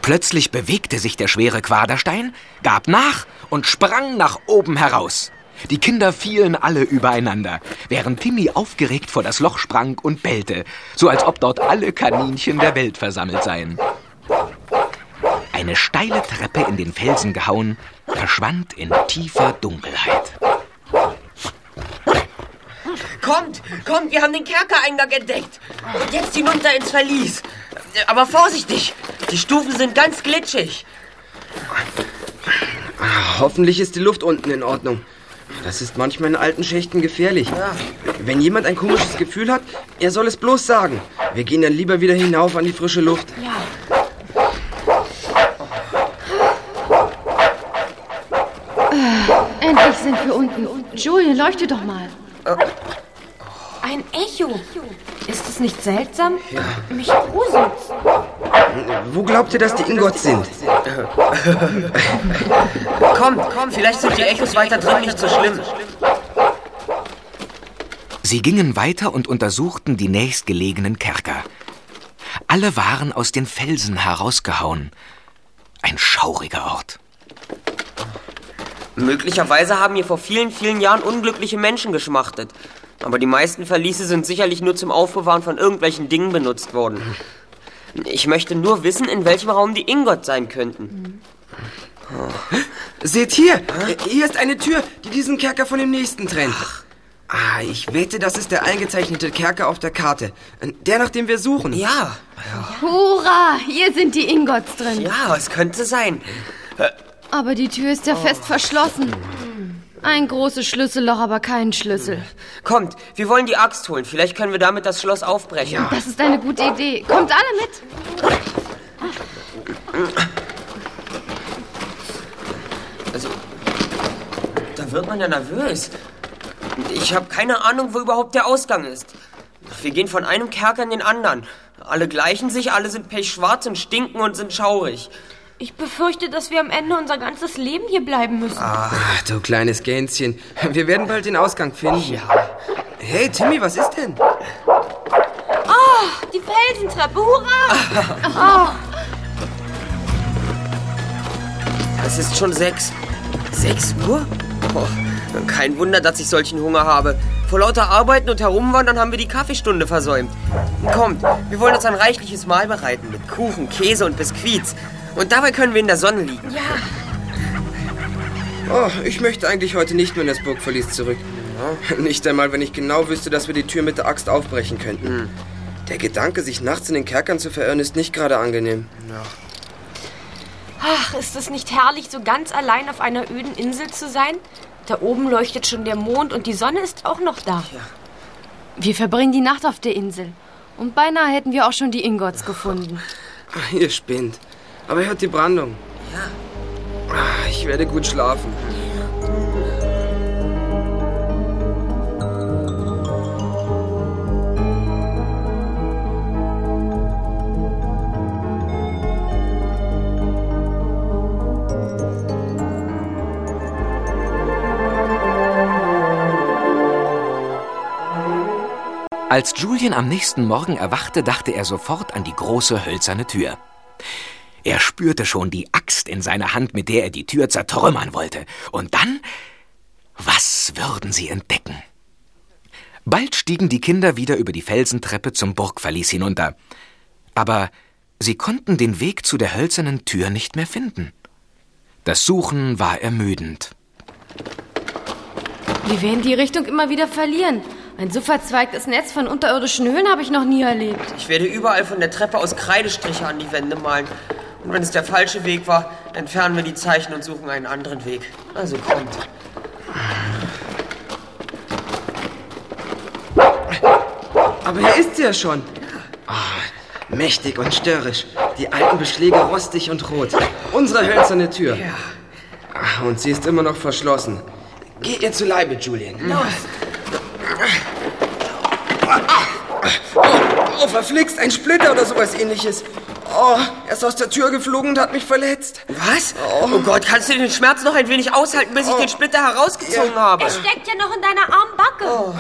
Speaker 1: Plötzlich bewegte sich der schwere Quaderstein, gab nach und sprang nach oben heraus. Die Kinder fielen alle übereinander, während Timmy aufgeregt vor das Loch sprang und bellte, so als ob dort alle Kaninchen der Welt versammelt seien. Eine steile Treppe in den Felsen gehauen, verschwand in tiefer Dunkelheit.
Speaker 5: Kommt, kommt, wir haben den Kerkereingang entdeckt. Und jetzt hinunter ins Verlies. Aber vorsichtig, die Stufen sind ganz glitschig.
Speaker 6: Hoffentlich ist die Luft unten in Ordnung. Das ist manchmal in alten Schächten gefährlich. Wenn jemand ein komisches Gefühl hat, er soll es bloß sagen. Wir gehen dann lieber wieder hinauf an die frische Luft.
Speaker 4: Ja.
Speaker 3: Endlich sind wir unten. Julian, leuchte doch mal.
Speaker 4: Ein Echo. Ist es nicht seltsam? Mich gruselt's.
Speaker 6: Wo glaubt ihr, dass die Ingots sind?
Speaker 5: Kommt, kommt, vielleicht sind die Echos weiter drin nicht so schlimm.
Speaker 1: Sie gingen weiter und untersuchten die nächstgelegenen Kerker. Alle waren aus den Felsen herausgehauen. Ein schauriger Ort.
Speaker 5: Möglicherweise haben hier vor vielen, vielen Jahren unglückliche Menschen geschmachtet. Aber die meisten Verliese sind sicherlich nur zum Aufbewahren von irgendwelchen Dingen benutzt worden. Ich möchte nur wissen, in welchem Raum die Ingot sein könnten.
Speaker 6: Seht hier, hier ist eine Tür, die diesen Kerker von dem nächsten trennt. Ah, ich wette, das ist der eingezeichnete Kerker auf der Karte. Der, nach dem wir suchen.
Speaker 5: Ja,
Speaker 3: Hurra, hier sind die Ingots drin.
Speaker 5: ja, es könnte sein.
Speaker 3: Aber die Tür ist ja fest verschlossen. Ein großes Schlüsselloch, aber kein Schlüssel.
Speaker 5: Kommt, wir wollen die Axt holen. Vielleicht können wir damit das Schloss aufbrechen.
Speaker 3: Das ist eine gute Idee. Kommt alle mit.
Speaker 5: Also, da wird man ja nervös. Ich habe keine Ahnung, wo überhaupt der Ausgang ist. Wir gehen von einem Kerker in den anderen. Alle gleichen sich, alle sind pechschwarz und stinken und sind schaurig.
Speaker 4: Ich befürchte, dass wir am Ende unser ganzes Leben hier bleiben müssen.
Speaker 6: Ah, du kleines Gänschen. Wir werden bald den Ausgang finden. Ja. Hey, Timmy, was ist denn?
Speaker 4: Die Felsentreppe, hurra!
Speaker 5: Es ist schon sechs. Sechs Uhr? Oh, kein Wunder, dass ich solchen Hunger habe. Vor lauter Arbeiten und Herumwandern haben wir die Kaffeestunde versäumt. Kommt, wir wollen uns ein reichliches Mahl bereiten mit Kuchen, Käse und Biskuits. Und dabei können wir in der Sonne liegen.
Speaker 6: Oh, ich möchte eigentlich heute nicht mehr in das Burgverlies zurück. Nicht einmal, wenn ich genau wüsste, dass wir die Tür mit der Axt aufbrechen könnten. Der Gedanke, sich nachts in den Kerkern zu verirren, ist nicht gerade angenehm.
Speaker 4: Ach, ist es nicht herrlich, so ganz allein auf einer öden Insel zu sein? Da oben leuchtet schon der Mond und die Sonne ist auch noch da.
Speaker 3: Wir verbringen die Nacht auf der Insel. Und beinahe hätten wir auch schon die Ingots gefunden.
Speaker 6: Ach, ihr spinnt. Aber hört die Brandung. Ja. Ich werde gut schlafen.
Speaker 1: Als Julian am nächsten Morgen erwachte, dachte er sofort an die große hölzerne Tür. Er spürte schon die Axt in seiner Hand, mit der er die Tür zertrümmern wollte. Und dann, was würden sie entdecken? Bald stiegen die Kinder wieder über die Felsentreppe zum Burgverlies hinunter. Aber sie konnten den Weg zu der hölzernen Tür nicht mehr finden. Das Suchen war ermüdend.
Speaker 3: Wir werden die Richtung immer wieder verlieren. Ein so verzweigtes Netz von unterirdischen Höhlen habe ich noch nie erlebt.
Speaker 5: Ich werde überall von der Treppe aus Kreidestriche an die Wände malen. Und wenn es der falsche Weg war, entfernen wir die Zeichen und suchen einen anderen Weg. Also kommt.
Speaker 6: Aber hier ist sie ja schon. Ah, mächtig und störrisch. Die alten Beschläge rostig und rot. Unsere hölzerne Tür. Ah, Und sie ist immer noch verschlossen. Geh ihr zu Leibe, Julian. Los. Oh, oh, verflixt, ein Splitter oder sowas ähnliches. Oh, er ist aus der Tür geflogen und hat mich verletzt.
Speaker 5: Was? Oh, Gott, kannst du den Schmerz noch ein wenig aushalten, bis ich den Splitter herausgezogen habe?
Speaker 4: Er steckt ja noch in deiner armen Backe.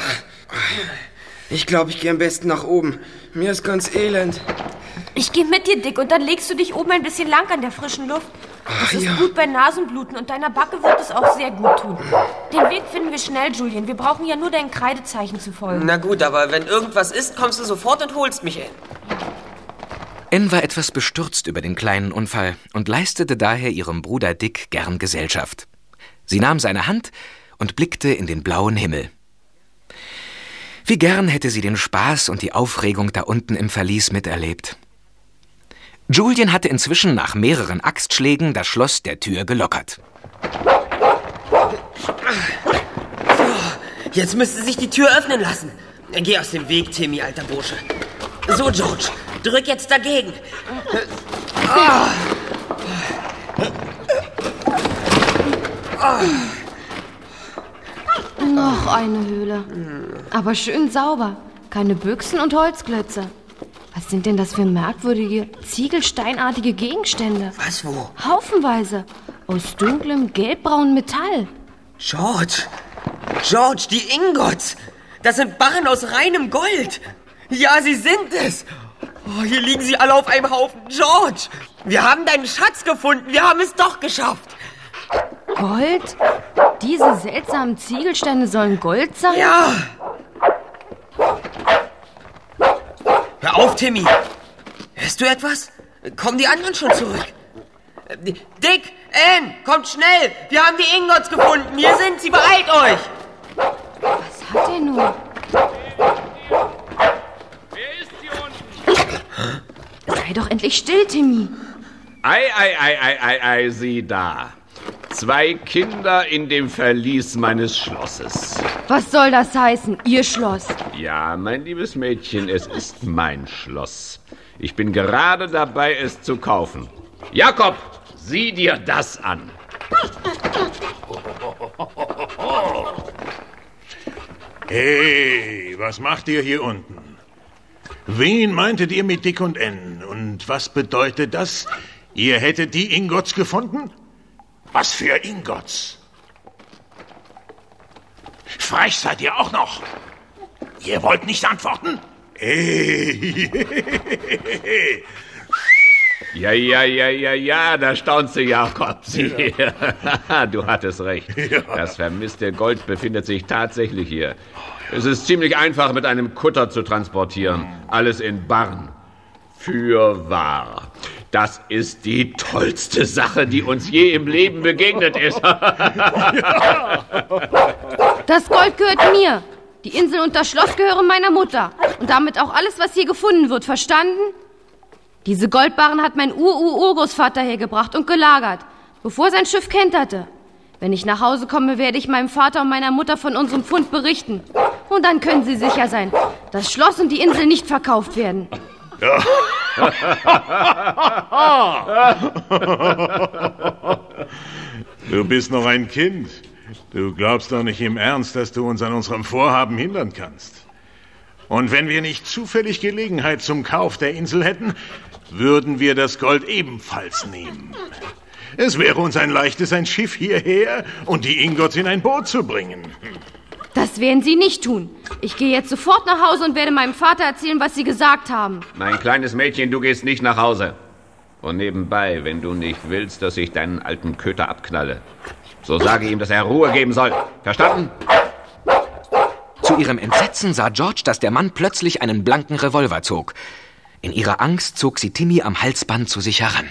Speaker 6: Ich glaube, ich gehe am besten nach oben. Mir ist ganz elend.
Speaker 4: Ich gehe mit dir, Dick, und dann legst du dich oben ein bisschen lang an der frischen Luft. Das ist
Speaker 6: ja.
Speaker 4: gut bei Nasenbluten und deiner Backe wird es auch sehr gut tun. Den Weg finden wir schnell, Julian. Wir brauchen ja nur dein Kreidezeichen zu folgen.
Speaker 5: Na gut, aber wenn irgendwas ist, kommst du sofort und holst mich, Ann.
Speaker 1: Ann war etwas bestürzt über den kleinen Unfall und leistete daher ihrem Bruder Dick gern Gesellschaft. Sie nahm seine Hand und blickte in den blauen Himmel. Wie gern hätte sie den Spaß und die Aufregung da unten im Verlies miterlebt. Julian hatte inzwischen nach mehreren Axtschlägen das Schloss der Tür gelockert.
Speaker 5: Jetzt müsste sich die Tür öffnen lassen. Geh aus dem Weg, Timmy, alter Bursche. So, George, drück jetzt dagegen.
Speaker 3: Noch eine Höhle. Aber schön sauber. Keine Büchsen und Holzklötze. Was sind denn das für merkwürdige, ziegelsteinartige Gegenstände?
Speaker 5: Was, wo?
Speaker 3: Haufenweise. Aus dunklem, gelbbraunem Metall.
Speaker 5: George! George, die Ingots! Das sind Barren aus reinem Gold! Ja, sie sind es! Oh, hier liegen sie alle auf einem Haufen. George! Wir haben deinen Schatz gefunden! Wir haben es doch geschafft!
Speaker 3: Gold? Diese seltsamen Ziegelsteine sollen Gold sein?
Speaker 5: Ja! Hör auf, Timmy! Hörst du etwas? Kommen die anderen schon zurück? Dick, Ann, kommt schnell! Wir haben die Ingots gefunden! Hier sind sie! Beeilt euch!
Speaker 3: Was hat er nun?
Speaker 7: Wer ist hier unten?
Speaker 3: Sei doch endlich still, Timmy.
Speaker 10: Ei, ei, ei, ei, ei, ei, sieh da. Zwei Kinder in dem Verlies meines Schlosses.
Speaker 3: Was soll das heißen, ihr Schloss?
Speaker 10: Ja, mein liebes Mädchen, es ist mein Schloss. Ich bin gerade dabei, es zu kaufen. Jakob, sieh dir das an.
Speaker 11: Hey, was macht ihr hier unten? Wen meintet ihr mit Dick und N? Und was bedeutet das? Ihr hättet die Ingots gefunden? Was für Ingots? Frech seid ihr auch noch. Ihr wollt nicht antworten? Hey.
Speaker 10: Ja, ja, ja, ja, ja, da staunst du, Jakob. Sieh, du hattest recht. Das vermisste Gold befindet sich tatsächlich hier. Es ist ziemlich einfach, mit einem Kutter zu transportieren. Alles in Barren. Für wahr. Das ist die tollste Sache, die uns je im Leben begegnet ist.
Speaker 3: Das Gold gehört mir. Die Insel und das Schloss gehören meiner Mutter. Und damit auch alles, was hier gefunden wird, verstanden? Diese Goldbarren hat mein Ur-Ur-Urgroßvater hergebracht und gelagert, bevor sein Schiff kenterte. Wenn ich nach Hause komme, werde ich meinem Vater und meiner Mutter von unserem Fund berichten. Und dann können Sie sicher sein, dass Schloss und die Insel nicht verkauft werden.
Speaker 11: Du bist noch ein Kind. Du glaubst doch nicht im Ernst, dass du uns an unserem Vorhaben hindern kannst. Und wenn wir nicht zufällig Gelegenheit zum Kauf der Insel hätten, würden wir das Gold ebenfalls nehmen. Es wäre uns ein leichtes, ein Schiff hierher und die Ingots in ein Boot zu bringen.
Speaker 3: Das werden Sie nicht tun. Ich gehe jetzt sofort nach Hause und werde meinem Vater erzählen, was Sie gesagt haben.
Speaker 10: Mein kleines Mädchen, du gehst nicht nach Hause. Und nebenbei, wenn du nicht willst, dass ich deinen alten Köter abknalle, so sage ihm, dass er Ruhe geben soll. Verstanden?
Speaker 1: Zu ihrem Entsetzen sah George, dass der Mann plötzlich einen blanken Revolver zog. In ihrer Angst zog sie Timmy am Halsband zu sich heran.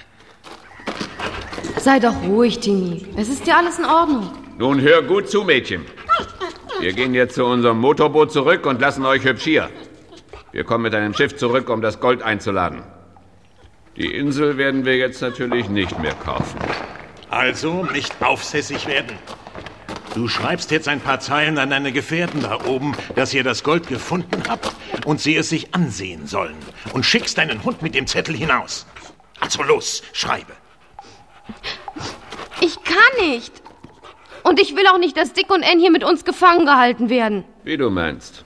Speaker 3: Sei doch ruhig, Timmy. Es ist ja alles in Ordnung.
Speaker 10: Nun hör gut zu, Mädchen. Wir gehen jetzt zu unserem Motorboot zurück und lassen euch hübsch hier. Wir kommen mit einem Schiff zurück, um das Gold einzuladen. Die Insel werden wir jetzt natürlich nicht mehr kaufen.
Speaker 11: Also nicht aufsässig werden. Du schreibst jetzt ein paar Zeilen an deine Gefährten da oben, dass ihr das Gold gefunden habt und sie es sich ansehen sollen. Und schickst deinen Hund mit dem Zettel hinaus. Also los, schreibe.
Speaker 3: Ich kann nicht. Und ich will auch nicht, dass Dick und Ann hier mit uns gefangen gehalten werden.
Speaker 10: Wie du meinst.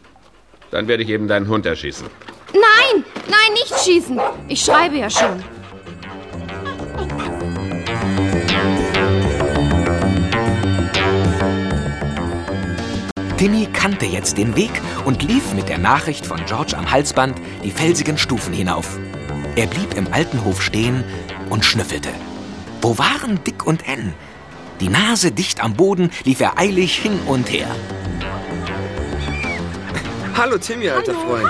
Speaker 10: Dann werde ich eben deinen Hund erschießen.
Speaker 3: Nein, nein, nicht schießen. Ich schreibe ja schon.
Speaker 1: Timmy kannte jetzt den Weg und lief mit der Nachricht von George am Halsband die felsigen Stufen hinauf. Er blieb im alten Hof stehen und schnüffelte. Wo waren Dick und Ann? Die Nase dicht am Boden lief er eilig hin und her.
Speaker 6: Hallo Timmy, alter Freund.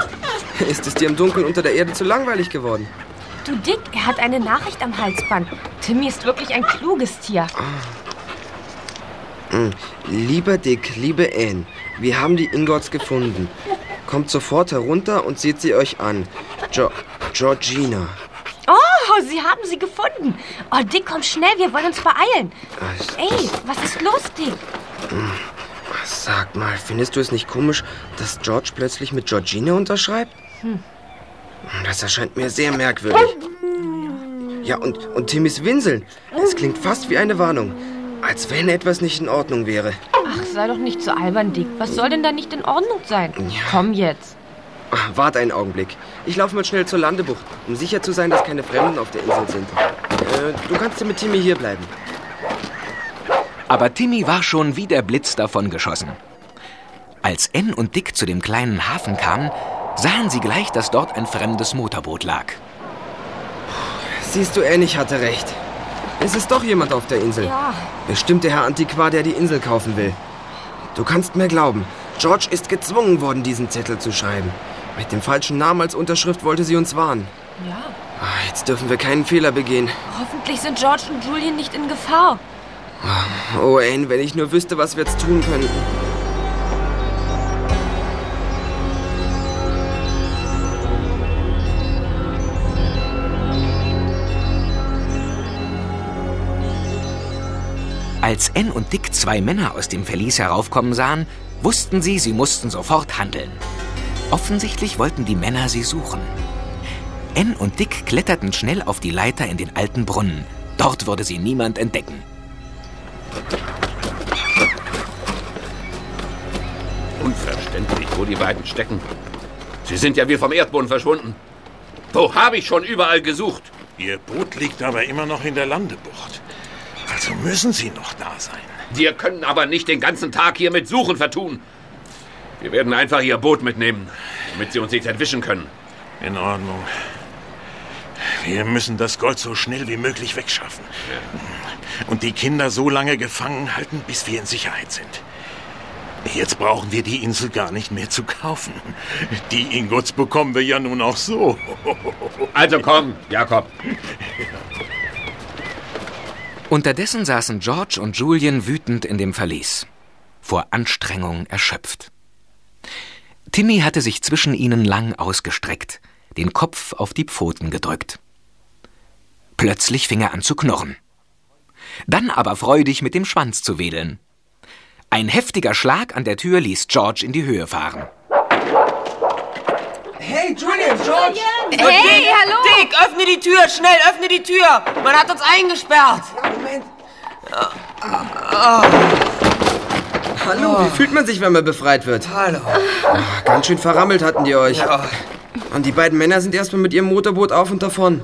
Speaker 6: Ist es dir im Dunkeln unter der Erde zu langweilig geworden?
Speaker 4: Du Dick, er hat eine Nachricht am Halsband. Timmy ist wirklich ein kluges Tier.
Speaker 6: Hm. Lieber Dick, liebe Anne, wir haben die Ingots gefunden. Kommt sofort herunter und seht sie euch an. Jo Georgina.
Speaker 4: Oh, Sie haben sie gefunden. Oh, Dick, komm schnell, wir wollen uns beeilen. Ey, was ist los, Dick?
Speaker 6: Sag mal, findest du es nicht komisch, dass George plötzlich mit Georgina unterschreibt?
Speaker 4: Hm.
Speaker 6: Das erscheint mir sehr merkwürdig. Ja, und, und Timmys Winseln. Es klingt fast wie eine Warnung. Als wenn etwas nicht in Ordnung wäre.
Speaker 4: Ach, sei doch nicht so albern, Dick. Was soll denn da nicht in Ordnung sein? Komm jetzt.
Speaker 6: Ach, Wart einen Augenblick. Ich laufe mal schnell zur Landebucht, um sicher zu sein, dass keine Fremden auf der Insel sind. Äh, du kannst ja mit Timmy hier bleiben.
Speaker 1: Aber Timmy war schon wie der Blitz davon geschossen. Als Ann und Dick zu dem kleinen Hafen kamen, sahen sie gleich, dass dort ein fremdes Motorboot lag.
Speaker 6: Siehst du, Anne, ich hatte recht. Es ist doch jemand auf der Insel.
Speaker 4: Ja.
Speaker 6: Bestimmt der Herr Antiquar, der die Insel kaufen will. Du kannst mir glauben, George ist gezwungen worden, diesen Zettel zu schreiben. Mit dem falschen Namen als Unterschrift wollte sie uns warnen.
Speaker 4: Ja.
Speaker 6: Ah, Jetzt dürfen wir keinen Fehler begehen.
Speaker 4: Hoffentlich sind George und Julian nicht in Gefahr.
Speaker 6: Oh, Anne, wenn ich nur wüsste, was wir jetzt tun könnten.
Speaker 1: Als Ann und Dick zwei Männer aus dem Verlies heraufkommen sahen, wussten sie, sie mussten sofort handeln. Offensichtlich wollten die Männer sie suchen. Ann und Dick kletterten schnell auf die Leiter in den alten Brunnen. Dort würde sie niemand entdecken.
Speaker 10: Unverständlich, wo die beiden stecken. Sie sind ja wie vom Erdboden verschwunden. Wo habe ich schon überall gesucht?
Speaker 11: Ihr Boot liegt aber immer noch in der Landebucht. Also müssen sie noch da sein.
Speaker 10: Wir können aber nicht den ganzen Tag hier mit Suchen vertun. Wir werden einfach Ihr Boot mitnehmen, damit Sie uns nicht entwischen können.
Speaker 11: In Ordnung. Wir müssen das Gold so schnell wie möglich wegschaffen. Und die Kinder so lange gefangen halten, bis wir in Sicherheit sind. Jetzt brauchen wir die Insel gar nicht mehr zu kaufen. Die Ingots bekommen wir ja nun auch so.
Speaker 10: Also komm, Jakob.
Speaker 1: Unterdessen saßen George und Julian wütend in dem Verlies, vor Anstrengung erschöpft. Timmy hatte sich zwischen ihnen lang ausgestreckt, den Kopf auf die Pfoten gedrückt. Plötzlich fing er an zu knurren. Dann aber freudig mit dem Schwanz zu wedeln. Ein heftiger Schlag an der Tür ließ George in die Höhe fahren.
Speaker 5: Hey, Julian, George!
Speaker 3: Hey, hallo!
Speaker 5: Dick, öffne die Tür, schnell, öffne die Tür! Man hat uns eingesperrt! Moment.
Speaker 6: Hallo, wie fühlt man sich, wenn man befreit wird?
Speaker 5: Hallo.
Speaker 6: Ah, Ganz schön verrammelt hatten die euch.
Speaker 5: Ja.
Speaker 6: Und die beiden Männer sind erstmal mit ihrem Motorboot auf und davon.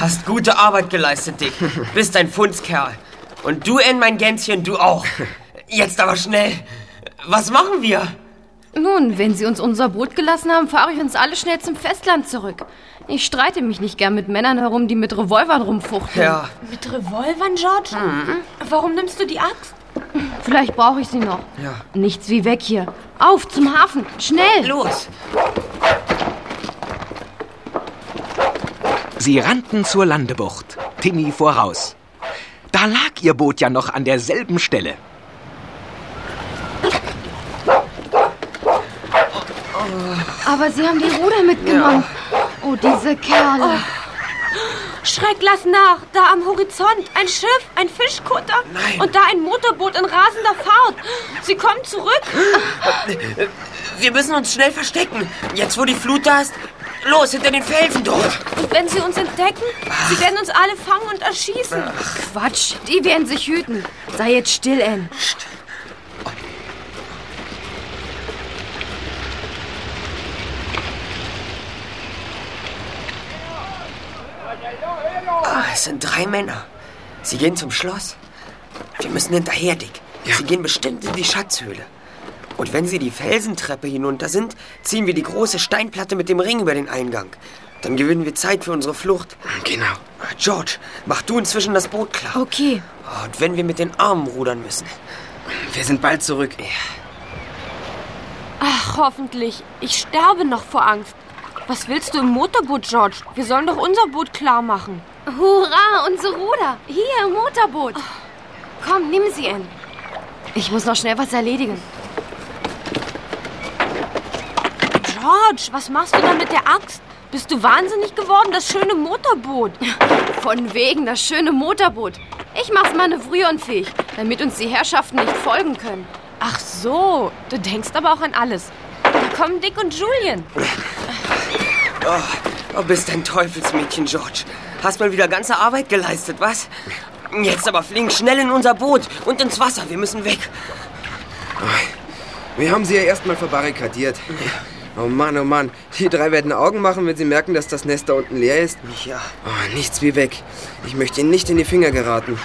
Speaker 5: Hast gute Arbeit geleistet, Dick. Bist ein Fundskerl. Und du, Ann, mein Gänschen, du auch. Jetzt aber schnell. Was machen wir?
Speaker 3: Nun, wenn Sie uns unser Boot gelassen haben, fahre ich uns alle schnell zum Festland zurück. Ich streite mich nicht gern mit Männern herum, die mit Revolvern rumfuchteln.
Speaker 5: Ja.
Speaker 4: Mit Revolvern, George? Warum nimmst du die Axt?
Speaker 3: Vielleicht brauche ich sie noch.
Speaker 6: Ja.
Speaker 3: Nichts wie weg hier. Auf zum Hafen, schnell!
Speaker 5: Los.
Speaker 1: Sie rannten zur Landebucht, Timmy voraus. Da lag ihr Boot ja noch an derselben Stelle.
Speaker 3: Aber Sie haben die Ruder mitgenommen. Oh, diese Kerle.
Speaker 4: Schreck, lass nach! Da am Horizont ein Schiff, ein Fischkutter
Speaker 5: Nein.
Speaker 4: und da ein Motorboot in rasender Fahrt. Sie kommen zurück.
Speaker 5: Wir müssen uns schnell verstecken. Jetzt, wo die Flut da ist. Los, hinter den Felsen dort.
Speaker 4: Und wenn sie uns entdecken, sie werden uns alle fangen und erschießen.
Speaker 3: Quatsch, die werden sich hüten. Sei jetzt still, Ann.
Speaker 5: Ah, es sind drei Männer. Sie gehen zum Schloss. Wir müssen hinterher, Dick. Sie gehen bestimmt in die Schatzhöhle. Und wenn sie die Felsentreppe hinunter sind, ziehen wir die große Steinplatte mit dem Ring über den Eingang. Dann gewinnen wir Zeit für unsere Flucht.
Speaker 6: Genau.
Speaker 5: George, mach du inzwischen das Boot klar.
Speaker 3: Okay.
Speaker 5: Und wenn wir mit den Armen rudern müssen.
Speaker 6: Wir sind bald zurück.
Speaker 4: Ach, hoffentlich. Ich sterbe noch vor Angst. Was willst du im Motorboot, George? Wir sollen doch unser Boot klar machen.
Speaker 3: Hurra, unsere Ruder. Hier Motorboot. Komm, nimm sie, Ann. Ich muss noch schnell was erledigen.
Speaker 4: George, was machst du da mit der Axt? Bist du wahnsinnig geworden, das schöne Motorboot?
Speaker 3: Von wegen das schöne Motorboot. Ich mach's manövrierunfähig, damit uns die Herrschaften nicht folgen können.
Speaker 4: Ach so, du denkst aber auch an alles. Da kommen Dick und Julian.
Speaker 5: Oh, oh bist ein Teufelsmädchen, George. Hast mal wieder ganze Arbeit geleistet, was? Jetzt aber flink schnell in unser Boot und ins Wasser. Wir müssen weg.
Speaker 6: Wir haben sie ja erstmal verbarrikadiert. Oh Mann, oh Mann. Die drei werden Augen machen, wenn sie merken, dass das Nest da unten leer ist.
Speaker 5: Ja.
Speaker 6: Oh, nichts wie weg. Ich möchte ihnen nicht in die Finger geraten.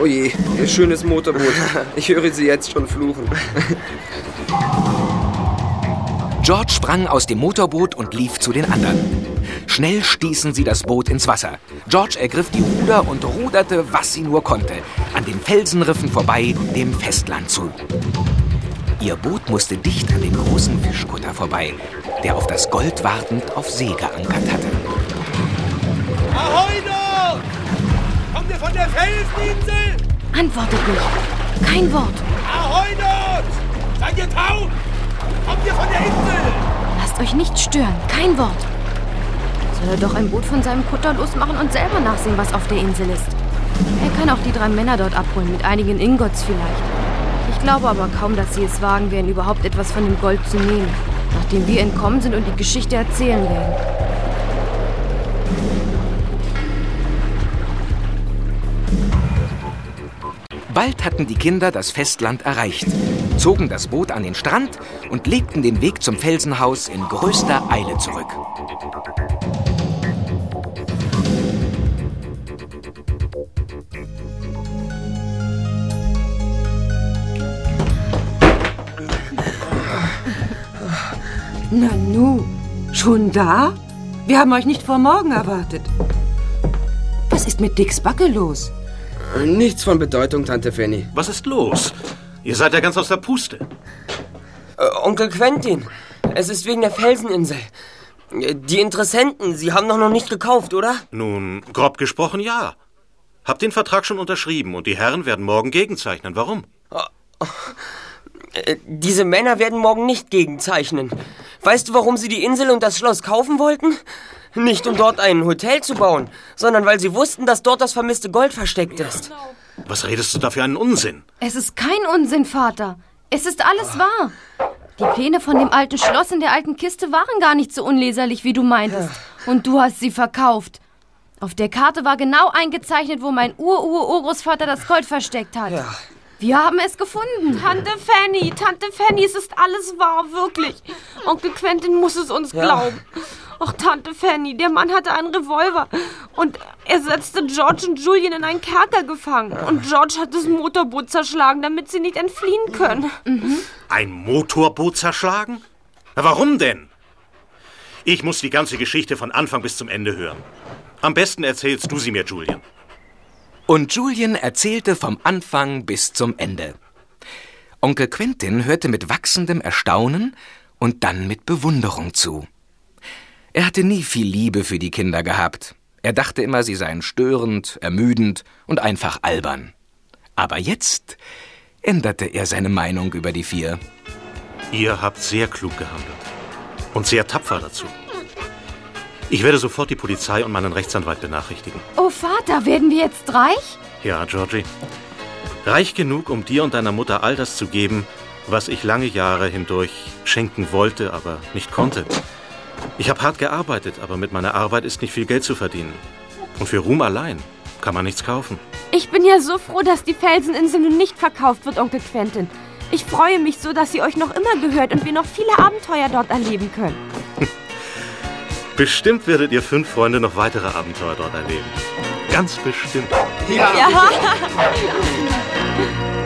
Speaker 6: Oh je, ihr schönes Motorboot. Ich höre sie jetzt schon fluchen.
Speaker 1: George sprang aus dem Motorboot und lief zu den anderen. Schnell stießen sie das Boot ins Wasser. George ergriff die Ruder und ruderte, was sie nur konnte, an den Felsenriffen vorbei, dem Festland zu. Ihr Boot musste dicht an dem großen Fischkutter vorbei, der auf das Gold wartend auf See geankert hatte.
Speaker 7: Ahoi dort! Kommt ihr von der Felseninsel?
Speaker 3: Antwortet nicht. Kein Wort.
Speaker 7: Ahoi dort! Seid ihr taub? Kommt ihr von der Insel?
Speaker 3: Lasst euch nicht stören. Kein Wort. Soll er doch ein Boot von seinem Kutter losmachen und selber nachsehen, was auf der Insel ist. Er kann auch die drei Männer dort abholen, mit einigen Ingots vielleicht. Ich glaube aber kaum, dass sie es wagen werden, überhaupt etwas von dem Gold zu nehmen, nachdem wir entkommen sind und die Geschichte erzählen werden.
Speaker 1: Bald hatten die Kinder das Festland erreicht, zogen das Boot an den Strand und legten den Weg zum Felsenhaus in größter Eile zurück.
Speaker 9: Nanu, schon da? Wir haben euch nicht vor morgen erwartet. Was ist mit Dicks Backe los?
Speaker 6: Nichts von Bedeutung, Tante Fanny.
Speaker 8: Was ist los? Ihr seid ja ganz aus der Puste.
Speaker 5: Äh, Onkel Quentin, es ist wegen der Felseninsel. Die Interessenten, Sie haben doch noch nicht gekauft, oder?
Speaker 8: Nun, grob gesprochen ja. Hab den Vertrag schon unterschrieben und die Herren werden morgen gegenzeichnen. Warum?
Speaker 5: Äh, Diese Männer werden morgen nicht gegenzeichnen. Weißt du, warum sie die Insel und das Schloss kaufen wollten? Nicht um dort ein Hotel zu bauen, sondern weil sie wussten, dass dort das vermisste Gold versteckt ist.
Speaker 8: Was redest du da für einen Unsinn?
Speaker 3: Es ist kein Unsinn, Vater. Es ist alles wahr. Die Pläne von dem alten Schloss in der alten Kiste waren gar nicht so unleserlich, wie du meintest. Und du hast sie verkauft. Auf der Karte war genau eingezeichnet, wo mein Ur-Ur-Urgroßvater das Gold versteckt hat.
Speaker 5: Ja.
Speaker 3: Wir haben es gefunden.
Speaker 4: Tante Fanny, Tante Fanny, es ist alles wahr, wirklich. Onkel Quentin muss es uns
Speaker 5: Ja.
Speaker 4: glauben. Ach, Tante Fanny, der Mann hatte einen Revolver und er setzte George und Julian in einen Kerker gefangen. Und George hat das Motorboot zerschlagen, damit sie nicht entfliehen können.
Speaker 8: Ein Motorboot zerschlagen? Warum denn? Ich muss die ganze Geschichte von Anfang bis zum Ende hören. Am besten erzählst du sie mir, Julian.
Speaker 1: Und Julian erzählte vom Anfang bis zum Ende. Onkel Quentin hörte mit wachsendem Erstaunen und dann mit Bewunderung zu. Er hatte nie viel Liebe für die Kinder gehabt. Er dachte immer, sie seien störend, ermüdend und einfach albern. Aber jetzt änderte er seine Meinung über die vier.
Speaker 8: Ihr habt sehr klug gehandelt. Und sehr tapfer dazu. Ich werde sofort die Polizei und meinen Rechtsanwalt benachrichtigen.
Speaker 3: Oh, Vater, werden wir jetzt reich?
Speaker 8: Ja, Georgie. Reich genug, um dir und deiner Mutter all das zu geben, was ich lange Jahre hindurch schenken wollte, aber nicht konnte. Ich habe hart gearbeitet, aber mit meiner Arbeit ist nicht viel Geld zu verdienen. Und für Ruhm allein kann man nichts kaufen.
Speaker 4: Ich bin ja so froh, dass die Felseninsel nun nicht verkauft wird, Onkel Quentin. Ich freue mich so, dass sie euch noch immer gehört und wir noch viele Abenteuer dort erleben können.
Speaker 8: Bestimmt werdet ihr fünf Freunde noch weitere Abenteuer dort erleben. Ganz bestimmt.
Speaker 4: Ja.